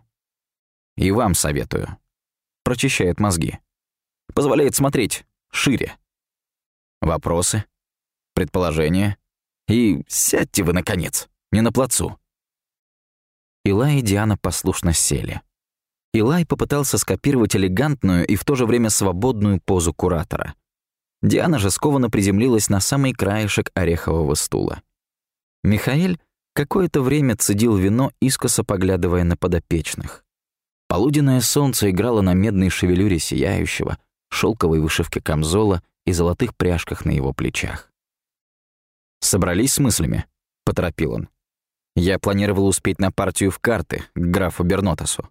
И вам советую. Прочищает мозги. Позволяет смотреть шире. Вопросы? Предположения? И сядьте вы, наконец, не на плацу». Илай и Диана послушно сели. Илай попытался скопировать элегантную и в то же время свободную позу куратора. Диана же скованно приземлилась на самый краешек орехового стула. Михаэль какое-то время цедил вино, искоса поглядывая на подопечных. Полуденное солнце играло на медной шевелюре сияющего, шелковой вышивке камзола и золотых пряжках на его плечах. «Собрались с мыслями?» — поторопил он. «Я планировал успеть на партию в карты к графу Бернотасу».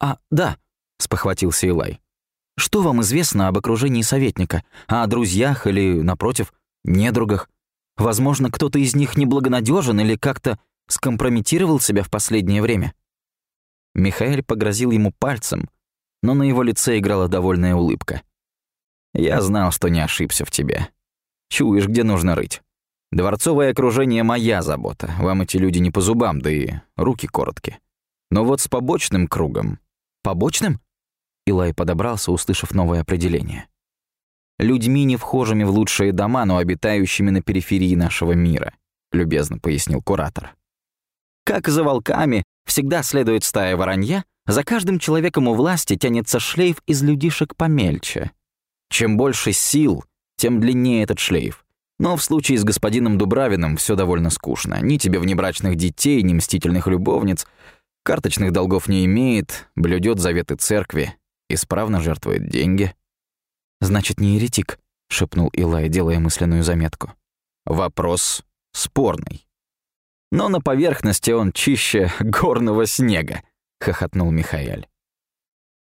«А, да», — спохватился Илай. «Что вам известно об окружении советника? О друзьях или, напротив, недругах? Возможно, кто-то из них неблагонадежен или как-то скомпрометировал себя в последнее время?» Михаил погрозил ему пальцем, но на его лице играла довольная улыбка. «Я знал, что не ошибся в тебе. Чуешь, где нужно рыть. Дворцовое окружение — моя забота. Вам эти люди не по зубам, да и руки короткие. Но вот с побочным кругом... Побочным? Илай подобрался, услышав новое определение. «Людьми, не вхожими в лучшие дома, но обитающими на периферии нашего мира», — любезно пояснил куратор. «Как за волками всегда следует стая воронья, за каждым человеком у власти тянется шлейф из людишек помельче. Чем больше сил, тем длиннее этот шлейф. Но в случае с господином Дубравиным все довольно скучно. Ни тебе внебрачных детей, ни мстительных любовниц. Карточных долгов не имеет, блюдет заветы церкви, исправно жертвует деньги. «Значит, не еретик», — шепнул Илай, делая мысленную заметку. «Вопрос спорный». «Но на поверхности он чище горного снега», — хохотнул Михаил.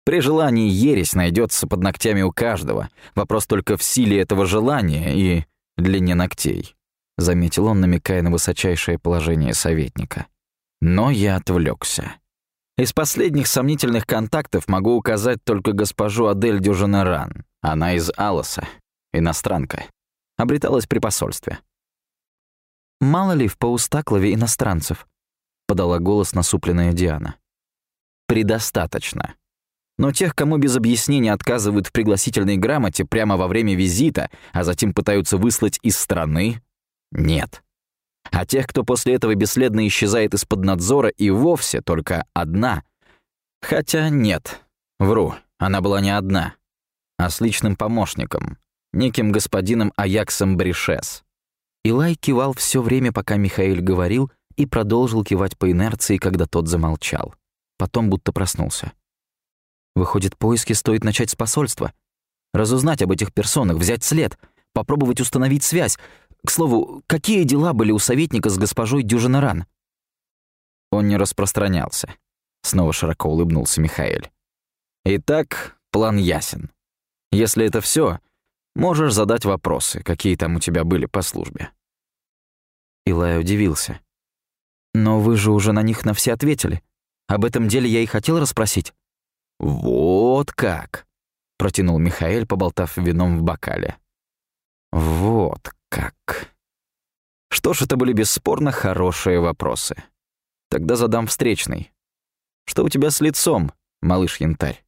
При желании ересь найдется под ногтями у каждого. Вопрос только в силе этого желания и длине ногтей», — заметил он, намекая на высочайшее положение советника. Но я отвлекся. Из последних сомнительных контактов могу указать только госпожу Адель Дюженеран. Она из Алоса, иностранка. Обреталась при посольстве. «Мало ли в Паустаклове иностранцев», — подала голос насупленная Диана. «Предостаточно», но тех, кому без объяснения отказывают в пригласительной грамоте прямо во время визита, а затем пытаются выслать из страны, нет. А тех, кто после этого бесследно исчезает из-под надзора, и вовсе только одна. Хотя нет, вру, она была не одна, а с личным помощником, неким господином Аяксом Бришес. Илай кивал все время, пока Михаил говорил, и продолжил кивать по инерции, когда тот замолчал. Потом будто проснулся. Выходит, поиски стоит начать с посольства. Разузнать об этих персонах, взять след, попробовать установить связь. К слову, какие дела были у советника с госпожой Дюжинаран? Он не распространялся. Снова широко улыбнулся Михаил. Итак, план ясен. Если это все, можешь задать вопросы, какие там у тебя были по службе. Илай удивился. Но вы же уже на них на все ответили. Об этом деле я и хотел расспросить. Вот как, протянул Михаил, поболтав вином в бокале. Вот как. Что ж, это были бесспорно хорошие вопросы. Тогда задам встречный. Что у тебя с лицом, малыш Янтарь?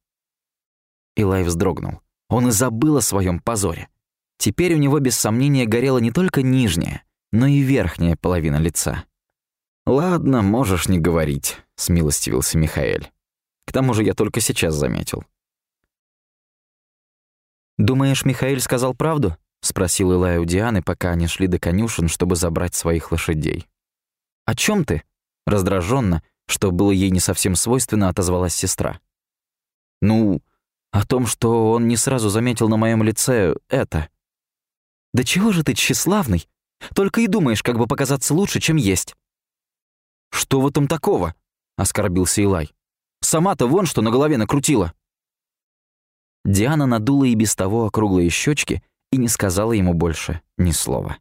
Илай вздрогнул. Он и забыл о своем позоре. Теперь у него без сомнения горела не только нижняя, но и верхняя половина лица. «Ладно, можешь не говорить», — смилостивился Михаил. «К тому же я только сейчас заметил». «Думаешь, Михаил сказал правду?» — спросил Илай у Дианы, пока они шли до конюшен, чтобы забрать своих лошадей. «О чем ты?» — раздраженно, что было ей не совсем свойственно, отозвалась сестра. «Ну, о том, что он не сразу заметил на моем лице это. Да чего же ты тщеславный? Только и думаешь, как бы показаться лучше, чем есть. Что в этом такого? оскорбился Илай. Сама-то вон что на голове накрутила. Диана надула и без того округлые щечки и не сказала ему больше ни слова.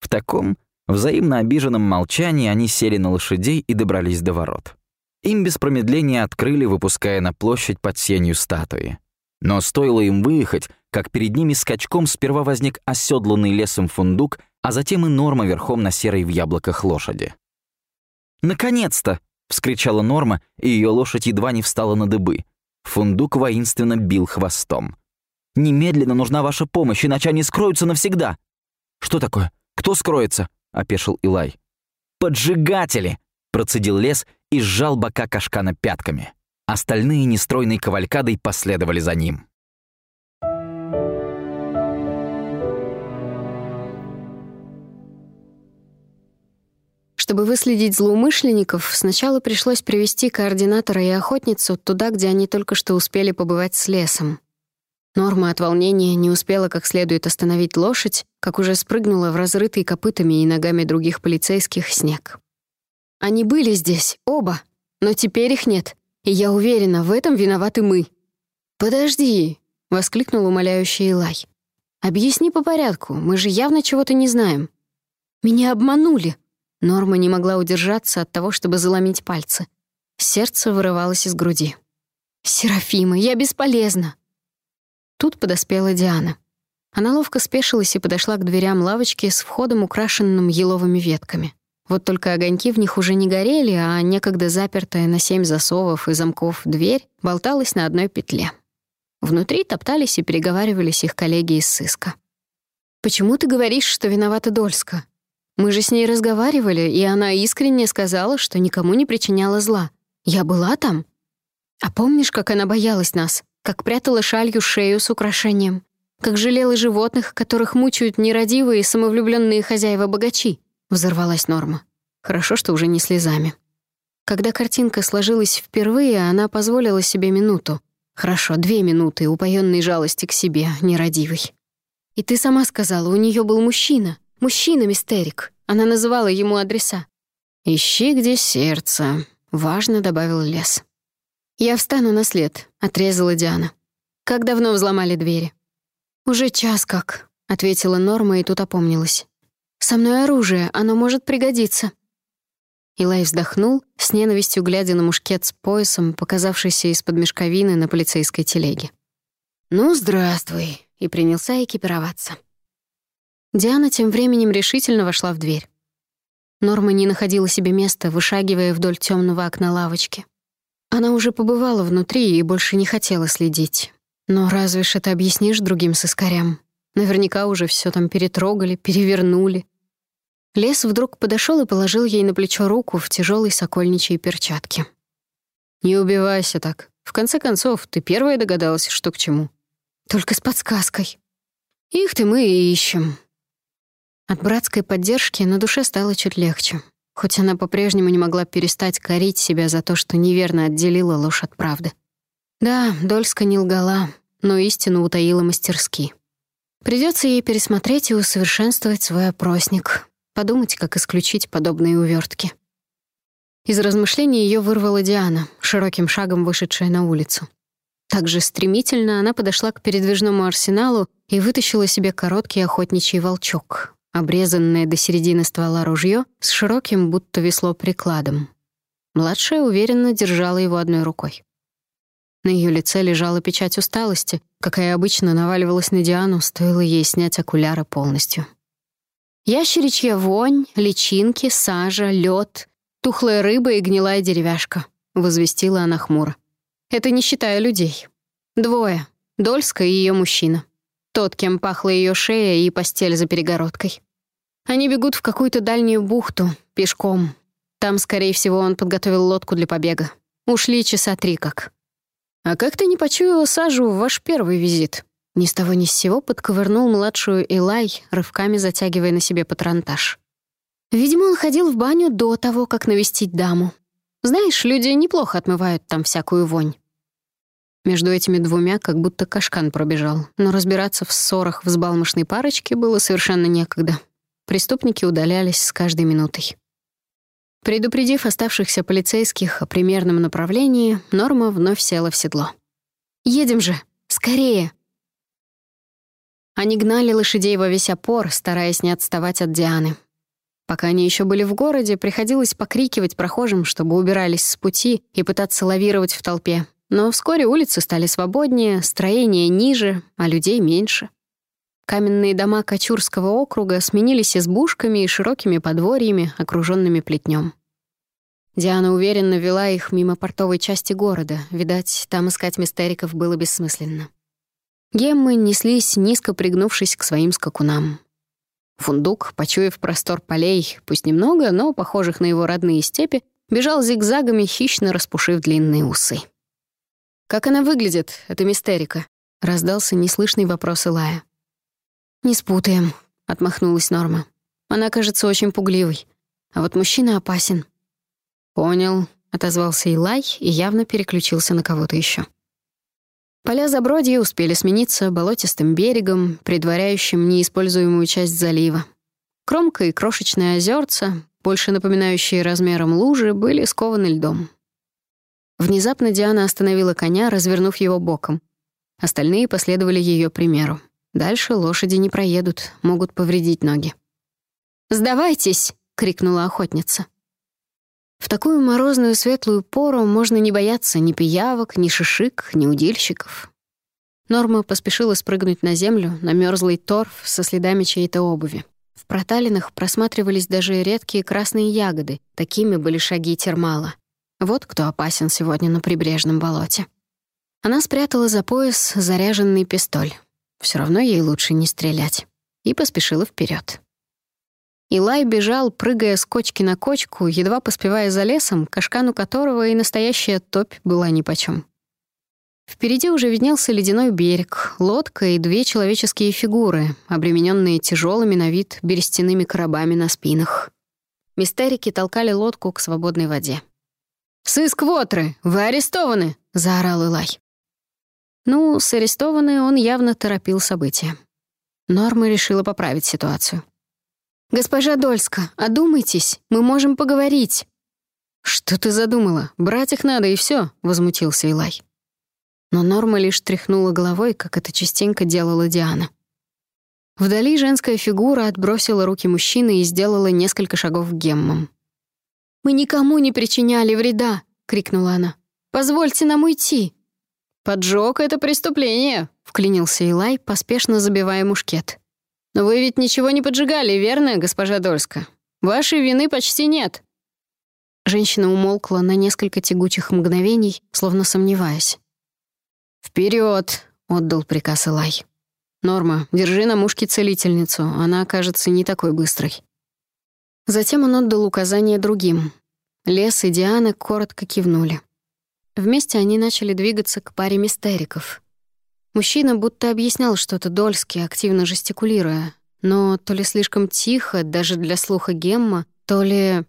В таком взаимно обиженном молчании они сели на лошадей и добрались до ворот. Им без промедления открыли, выпуская на площадь под сенью статуи. Но стоило им выехать, как перед ними скачком сперва возник оседланный лесом фундук, а затем и Норма верхом на серой в яблоках лошади. «Наконец-то!» — вскричала Норма, и ее лошадь едва не встала на дыбы. Фундук воинственно бил хвостом. «Немедленно нужна ваша помощь, иначе они скроются навсегда!» «Что такое? Кто скроется?» — опешил Илай. «Поджигатели!» — процедил лес и сжал бока кашкана пятками. Остальные нестройной кавалькадой последовали за ним. Чтобы выследить злоумышленников, сначала пришлось привести координатора и охотницу туда, где они только что успели побывать с лесом. Норма от волнения не успела как следует остановить лошадь, как уже спрыгнула в разрытый копытами и ногами других полицейских снег. Они были здесь, оба, но теперь их нет, и я уверена, в этом виноваты мы. «Подожди!» — воскликнул умоляющий Илай. «Объясни по порядку, мы же явно чего-то не знаем». «Меня обманули!» Норма не могла удержаться от того, чтобы заломить пальцы. Сердце вырывалось из груди. «Серафима, я бесполезна!» Тут подоспела Диана. Она ловко спешилась и подошла к дверям лавочки с входом, украшенным еловыми ветками. Вот только огоньки в них уже не горели, а некогда запертая на семь засовов и замков дверь болталась на одной петле. Внутри топтались и переговаривались их коллеги из сыска. «Почему ты говоришь, что виновата Дольска? Мы же с ней разговаривали, и она искренне сказала, что никому не причиняла зла. Я была там. А помнишь, как она боялась нас? Как прятала шалью шею с украшением? Как жалела животных, которых мучают нерадивые самовлюбленные хозяева-богачи? Взорвалась Норма. Хорошо, что уже не слезами. Когда картинка сложилась впервые, она позволила себе минуту. Хорошо, две минуты упоенной жалости к себе, нерадивой. И ты сама сказала, у нее был мужчина. Мужчина, мистерик. Она называла ему адреса. «Ищи, где сердце», — важно добавил Лес. «Я встану на след», — отрезала Диана. «Как давно взломали двери?» «Уже час как», — ответила Норма и тут опомнилась. Со мной оружие, оно может пригодиться». Илай вздохнул, с ненавистью глядя на мушкет с поясом, показавшийся из-под мешковины на полицейской телеге. «Ну, здравствуй», и принялся экипироваться. Диана тем временем решительно вошла в дверь. Норма не находила себе места, вышагивая вдоль темного окна лавочки. Она уже побывала внутри и больше не хотела следить. Но разве ж это объяснишь другим сыскарям? Наверняка уже все там перетрогали, перевернули, Лес вдруг подошел и положил ей на плечо руку в тяжелой сокольничьей перчатке. «Не убивайся так. В конце концов, ты первая догадалась, что к чему». «Только с подсказкой. Их-то мы и ищем». От братской поддержки на душе стало чуть легче, хоть она по-прежнему не могла перестать корить себя за то, что неверно отделила ложь от правды. Да, Дольска не лгала, но истину утаила мастерски. Придется ей пересмотреть и усовершенствовать свой опросник, подумать, как исключить подобные увертки. Из размышлений ее вырвала Диана, широким шагом вышедшая на улицу. Так же стремительно она подошла к передвижному арсеналу и вытащила себе короткий охотничий волчок, обрезанное до середины ствола ружье с широким, будто весло, прикладом. Младшая уверенно держала его одной рукой. На ее лице лежала печать усталости, какая обычно наваливалась на Диану, стоило ей снять окуляры полностью. Ящеричья вонь, личинки, сажа, лед, тухлая рыба и гнилая деревяшка, возвестила она хмуро. Это не считая людей. Двое. Дольска и ее мужчина. Тот, кем пахла ее шея и постель за перегородкой. Они бегут в какую-то дальнюю бухту, пешком. Там, скорее всего, он подготовил лодку для побега. Ушли часа три как. «А как ты не почуяла сажу в ваш первый визит?» Ни с того ни с сего подковырнул младшую Элай, рывками затягивая на себе патронтаж. Видимо, он ходил в баню до того, как навестить даму. Знаешь, люди неплохо отмывают там всякую вонь. Между этими двумя как будто кашкан пробежал, но разбираться в ссорах взбалмошной парочки было совершенно некогда. Преступники удалялись с каждой минутой. Предупредив оставшихся полицейских о примерном направлении, Норма вновь села в седло. «Едем же! Скорее!» Они гнали лошадей во весь опор, стараясь не отставать от Дианы. Пока они еще были в городе, приходилось покрикивать прохожим, чтобы убирались с пути и пытаться лавировать в толпе. Но вскоре улицы стали свободнее, строения ниже, а людей меньше. Каменные дома Кочурского округа сменились избушками и широкими подворьями, окруженными плетнем. Диана уверенно вела их мимо портовой части города. Видать, там искать мистериков было бессмысленно. Геммы неслись, низко пригнувшись к своим скакунам. Фундук, почуяв простор полей, пусть немного, но похожих на его родные степи, бежал зигзагами, хищно распушив длинные усы. «Как она выглядит, эта мистерика?» — раздался неслышный вопрос Илая. «Не спутаем», — отмахнулась Норма. «Она кажется очень пугливой. А вот мужчина опасен». «Понял», — отозвался Илай и явно переключился на кого-то еще. Поля Забродья успели смениться болотистым берегом, предваряющим неиспользуемую часть залива. Кромка и крошечные озерца, больше напоминающие размером лужи, были скованы льдом. Внезапно Диана остановила коня, развернув его боком. Остальные последовали ее примеру. Дальше лошади не проедут, могут повредить ноги. «Сдавайтесь!» — крикнула охотница. В такую морозную светлую пору можно не бояться ни пиявок, ни шишик, ни удильщиков. Норма поспешила спрыгнуть на землю, на мёрзлый торф со следами чьей-то обуви. В проталинах просматривались даже редкие красные ягоды, такими были шаги термала. Вот кто опасен сегодня на прибрежном болоте. Она спрятала за пояс заряженный пистоль. Все равно ей лучше не стрелять. И поспешила вперед. Илай бежал, прыгая с кочки на кочку, едва поспевая за лесом, кашкану которого и настоящая топь была нипочем. Впереди уже виднелся ледяной берег, лодка и две человеческие фигуры, обремененные тяжелыми на вид берестяными коробами на спинах. Мистерики толкали лодку к свободной воде. «Сыск Вотры! Вы арестованы!» — заорал Илай. Ну, с арестованной он явно торопил события. Норма решила поправить ситуацию. «Госпожа Дольска, одумайтесь, мы можем поговорить». «Что ты задумала? Брать их надо, и все, возмутился Илай. Но Норма лишь тряхнула головой, как это частенько делала Диана. Вдали женская фигура отбросила руки мужчины и сделала несколько шагов к геммам. «Мы никому не причиняли вреда!» — крикнула она. «Позвольте нам уйти!» «Поджог — это преступление», — вклинился Илай, поспешно забивая мушкет. «Но вы ведь ничего не поджигали, верно, госпожа Дольска? Вашей вины почти нет». Женщина умолкла на несколько тягучих мгновений, словно сомневаясь. Вперед! отдал приказ Илай. «Норма, держи на мушке целительницу, она окажется не такой быстрой». Затем он отдал указание другим. Лес и Диана коротко кивнули. Вместе они начали двигаться к паре мистериков. Мужчина будто объяснял что-то Дольски, активно жестикулируя, но то ли слишком тихо, даже для слуха Гемма, то ли...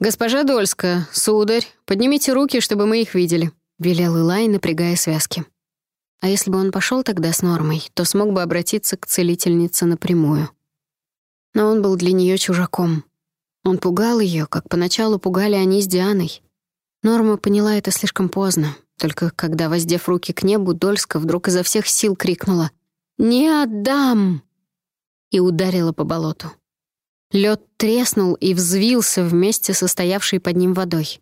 «Госпожа Дольска, сударь, поднимите руки, чтобы мы их видели», — велел Илай, напрягая связки. А если бы он пошел тогда с Нормой, то смог бы обратиться к целительнице напрямую. Но он был для нее чужаком. Он пугал ее, как поначалу пугали они с Дианой. Норма поняла это слишком поздно, только когда, воздев руки к небу, Дольска вдруг изо всех сил крикнула «Не отдам!» и ударила по болоту. Лед треснул и взвился вместе со стоявшей под ним водой.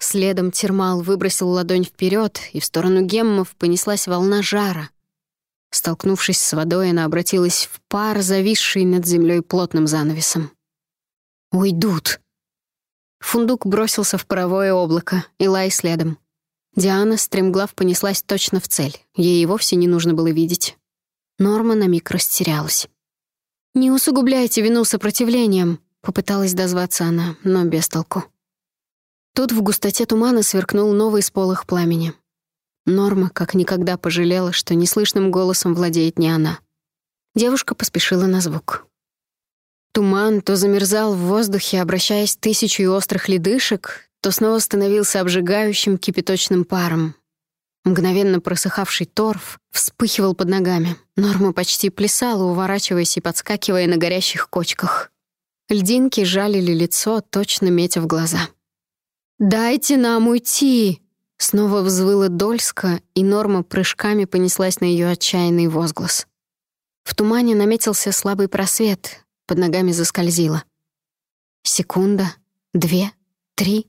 Следом Термал выбросил ладонь вперед, и в сторону геммов понеслась волна жара. Столкнувшись с водой, она обратилась в пар, зависший над землей плотным занавесом. «Уйдут!» Фундук бросился в паровое облако, и лай следом. Диана, стремглав, понеслась точно в цель. Ей и вовсе не нужно было видеть. Норма на миг растерялась. «Не усугубляйте вину сопротивлением», — попыталась дозваться она, но без толку. Тут в густоте тумана сверкнул новый сполох пламени. Норма как никогда пожалела, что неслышным голосом владеет не она. Девушка поспешила на звук. Туман то замерзал в воздухе, обращаясь тысячей острых ледышек, то снова становился обжигающим кипяточным паром. Мгновенно просыхавший торф вспыхивал под ногами. Норма почти плясала, уворачиваясь и подскакивая на горящих кочках. Льдинки жалили лицо, точно метя в глаза. «Дайте нам уйти!» Снова взвыла Дольска, и Норма прыжками понеслась на ее отчаянный возглас. В тумане наметился слабый просвет, под ногами заскользила. Секунда, две, три.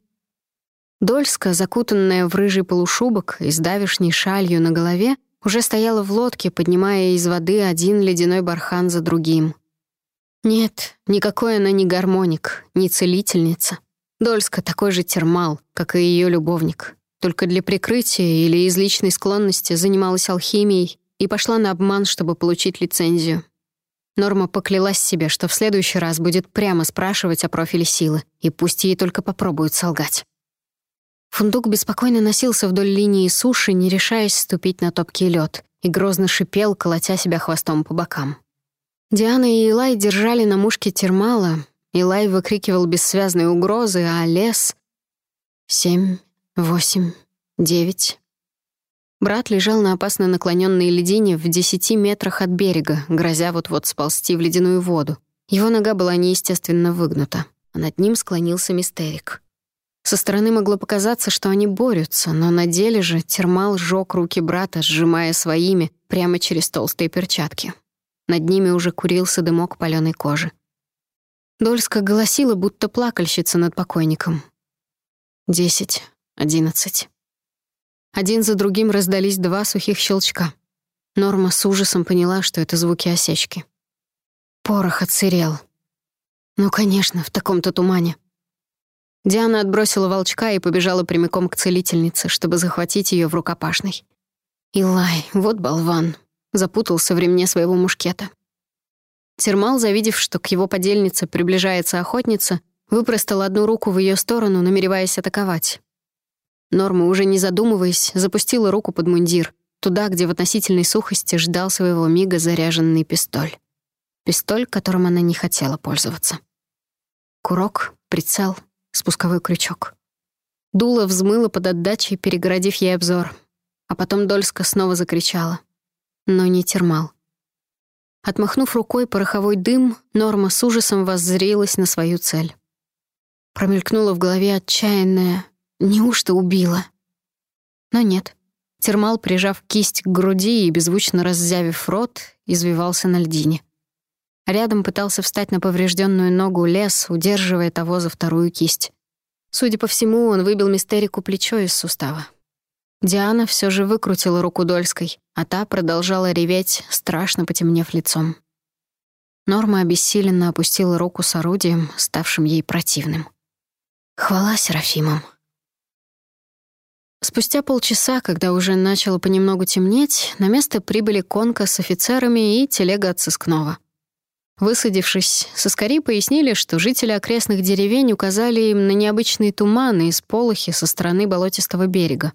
Дольска, закутанная в рыжий полушубок и с давишней шалью на голове, уже стояла в лодке, поднимая из воды один ледяной бархан за другим. Нет, никакой она не гармоник, не целительница. Дольска такой же термал, как и ее любовник. Только для прикрытия или из личной склонности занималась алхимией и пошла на обман, чтобы получить лицензию. Норма поклялась себе, что в следующий раз будет прямо спрашивать о профиле силы, и пусть ей только попробуют солгать. Фундук беспокойно носился вдоль линии суши, не решаясь ступить на топкий лед, и грозно шипел, колотя себя хвостом по бокам. Диана и Илай держали на мушке термала, Илай выкрикивал бессвязные угрозы, а лес... Семь, восемь, девять... Брат лежал на опасно наклоненной ледине в десяти метрах от берега, грозя вот-вот сползти в ледяную воду. Его нога была неестественно выгнута, а над ним склонился мистерик. Со стороны могло показаться, что они борются, но на деле же термал сжёг руки брата, сжимая своими прямо через толстые перчатки. Над ними уже курился дымок палёной кожи. Дольска голосила, будто плакальщица над покойником. Десять, одиннадцать. Один за другим раздались два сухих щелчка. Норма с ужасом поняла, что это звуки осечки. Порох отсырел. Ну, конечно, в таком-то тумане. Диана отбросила волчка и побежала прямиком к целительнице, чтобы захватить ее в рукопашной. Илай, вот болван, запутался в ремне своего мушкета. Термал, завидев, что к его подельнице приближается охотница, выпростал одну руку в ее сторону, намереваясь атаковать. Норма, уже не задумываясь, запустила руку под мундир, туда, где в относительной сухости ждал своего мига заряженный пистоль. Пистоль, которым она не хотела пользоваться. Курок, прицел, спусковой крючок. Дуло взмыло под отдачей, перегородив ей обзор. А потом Дольска снова закричала. Но не термал. Отмахнув рукой пороховой дым, Норма с ужасом воззрелась на свою цель. Промелькнула в голове отчаянная «Неужто убила?» Но нет. Термал, прижав кисть к груди и беззвучно раззявив рот, извивался на льдине. Рядом пытался встать на поврежденную ногу лес, удерживая того за вторую кисть. Судя по всему, он выбил мистерику плечо из сустава. Диана все же выкрутила руку Дольской, а та продолжала реветь, страшно потемнев лицом. Норма обессиленно опустила руку с орудием, ставшим ей противным. Хвала Серафимам. Спустя полчаса, когда уже начало понемногу темнеть, на место прибыли конка с офицерами и телега от сыскного. Высадившись, соскари пояснили, что жители окрестных деревень указали им на необычные туманы и сполохи со стороны болотистого берега.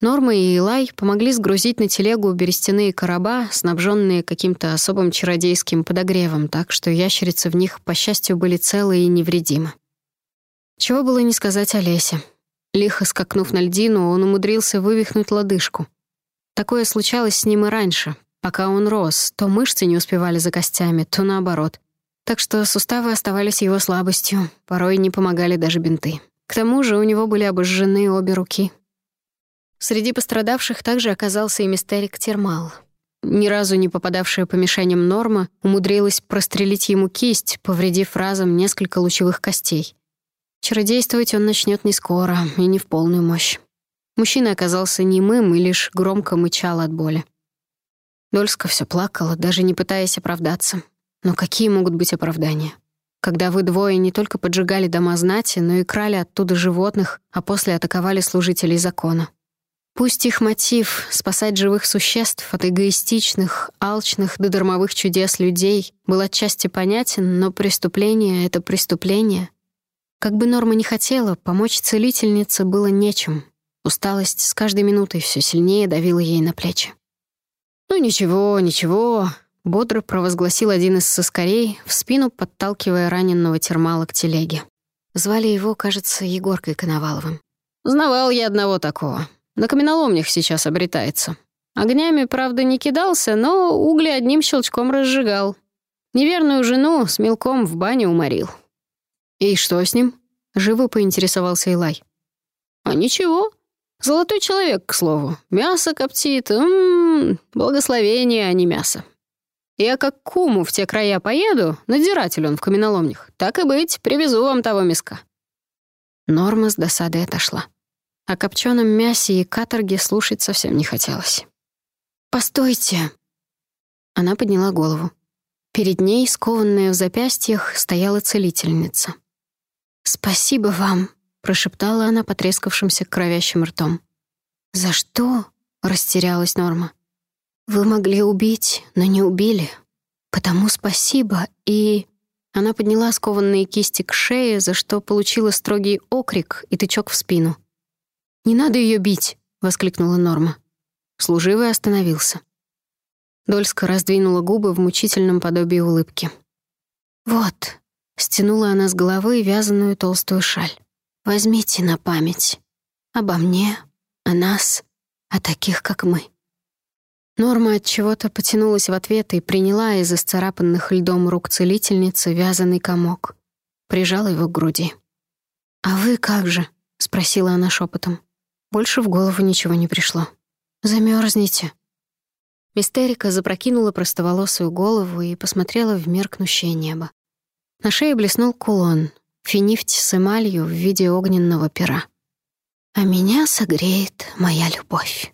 Норма и Илай помогли сгрузить на телегу берестяные короба, снабженные каким-то особым чародейским подогревом, так что ящерицы в них, по счастью, были целы и невредимы. Чего было не сказать Олесе. Лихо скакнув на льдину, он умудрился вывихнуть лодыжку. Такое случалось с ним и раньше, Пока он рос, то мышцы не успевали за костями, то наоборот. Так что суставы оставались его слабостью, порой не помогали даже бинты. К тому же у него были обожжены обе руки. Среди пострадавших также оказался и мистерик Термал. Ни разу не попадавшая по мишеням Норма умудрилась прострелить ему кисть, повредив разом несколько лучевых костей. Чародействовать он начнет не скоро и не в полную мощь. Мужчина оказался немым и лишь громко мычал от боли. Дольска все плакала, даже не пытаясь оправдаться. Но какие могут быть оправдания? Когда вы двое не только поджигали дома знати, но и крали оттуда животных, а после атаковали служителей закона. Пусть их мотив — спасать живых существ от эгоистичных, алчных до дармовых чудес людей — был отчасти понятен, но преступление — это преступление. Как бы Норма не хотела, помочь целительнице было нечем. Усталость с каждой минутой все сильнее давила ей на плечи. «Ну ничего, ничего», — бодро провозгласил один из соскорей, в спину подталкивая раненого термала к телеге. Звали его, кажется, Егоркой Коноваловым. «Знавал я одного такого. На каменоломнях сейчас обретается. Огнями, правда, не кидался, но угли одним щелчком разжигал. Неверную жену с мелком в бане уморил». «И что с ним?» — живо поинтересовался Илай. «А ничего. Золотой человек, к слову. Мясо коптит. М -м -м, благословение, а не мясо. Я как куму в те края поеду, надзиратель он в каменоломнях. Так и быть, привезу вам того миска». Норма с досадой отошла. О копченом мясе и каторге слушать совсем не хотелось. «Постойте!» Она подняла голову. Перед ней, скованная в запястьях, стояла целительница. «Спасибо вам», прошептала она потрескавшимся кровящим ртом. «За что?» — растерялась Норма. «Вы могли убить, но не убили. Потому спасибо и...» Она подняла скованные кисти к шее, за что получила строгий окрик и тычок в спину. «Не надо ее бить!» — воскликнула Норма. Служивый остановился. Дольска раздвинула губы в мучительном подобии улыбки. «Вот», — стянула она с головы вязаную толстую шаль. Возьмите на память обо мне, о нас, о таких, как мы». Норма от чего-то потянулась в ответ и приняла из исцарапанных льдом рук целительницы вязаный комок. Прижала его к груди. «А вы как же?» — спросила она шепотом. Больше в голову ничего не пришло. Замерзнете. Мистерика запрокинула простоволосую голову и посмотрела в меркнущее небо. На шее блеснул кулон, финифть с эмалью в виде огненного пера. А меня согреет моя любовь.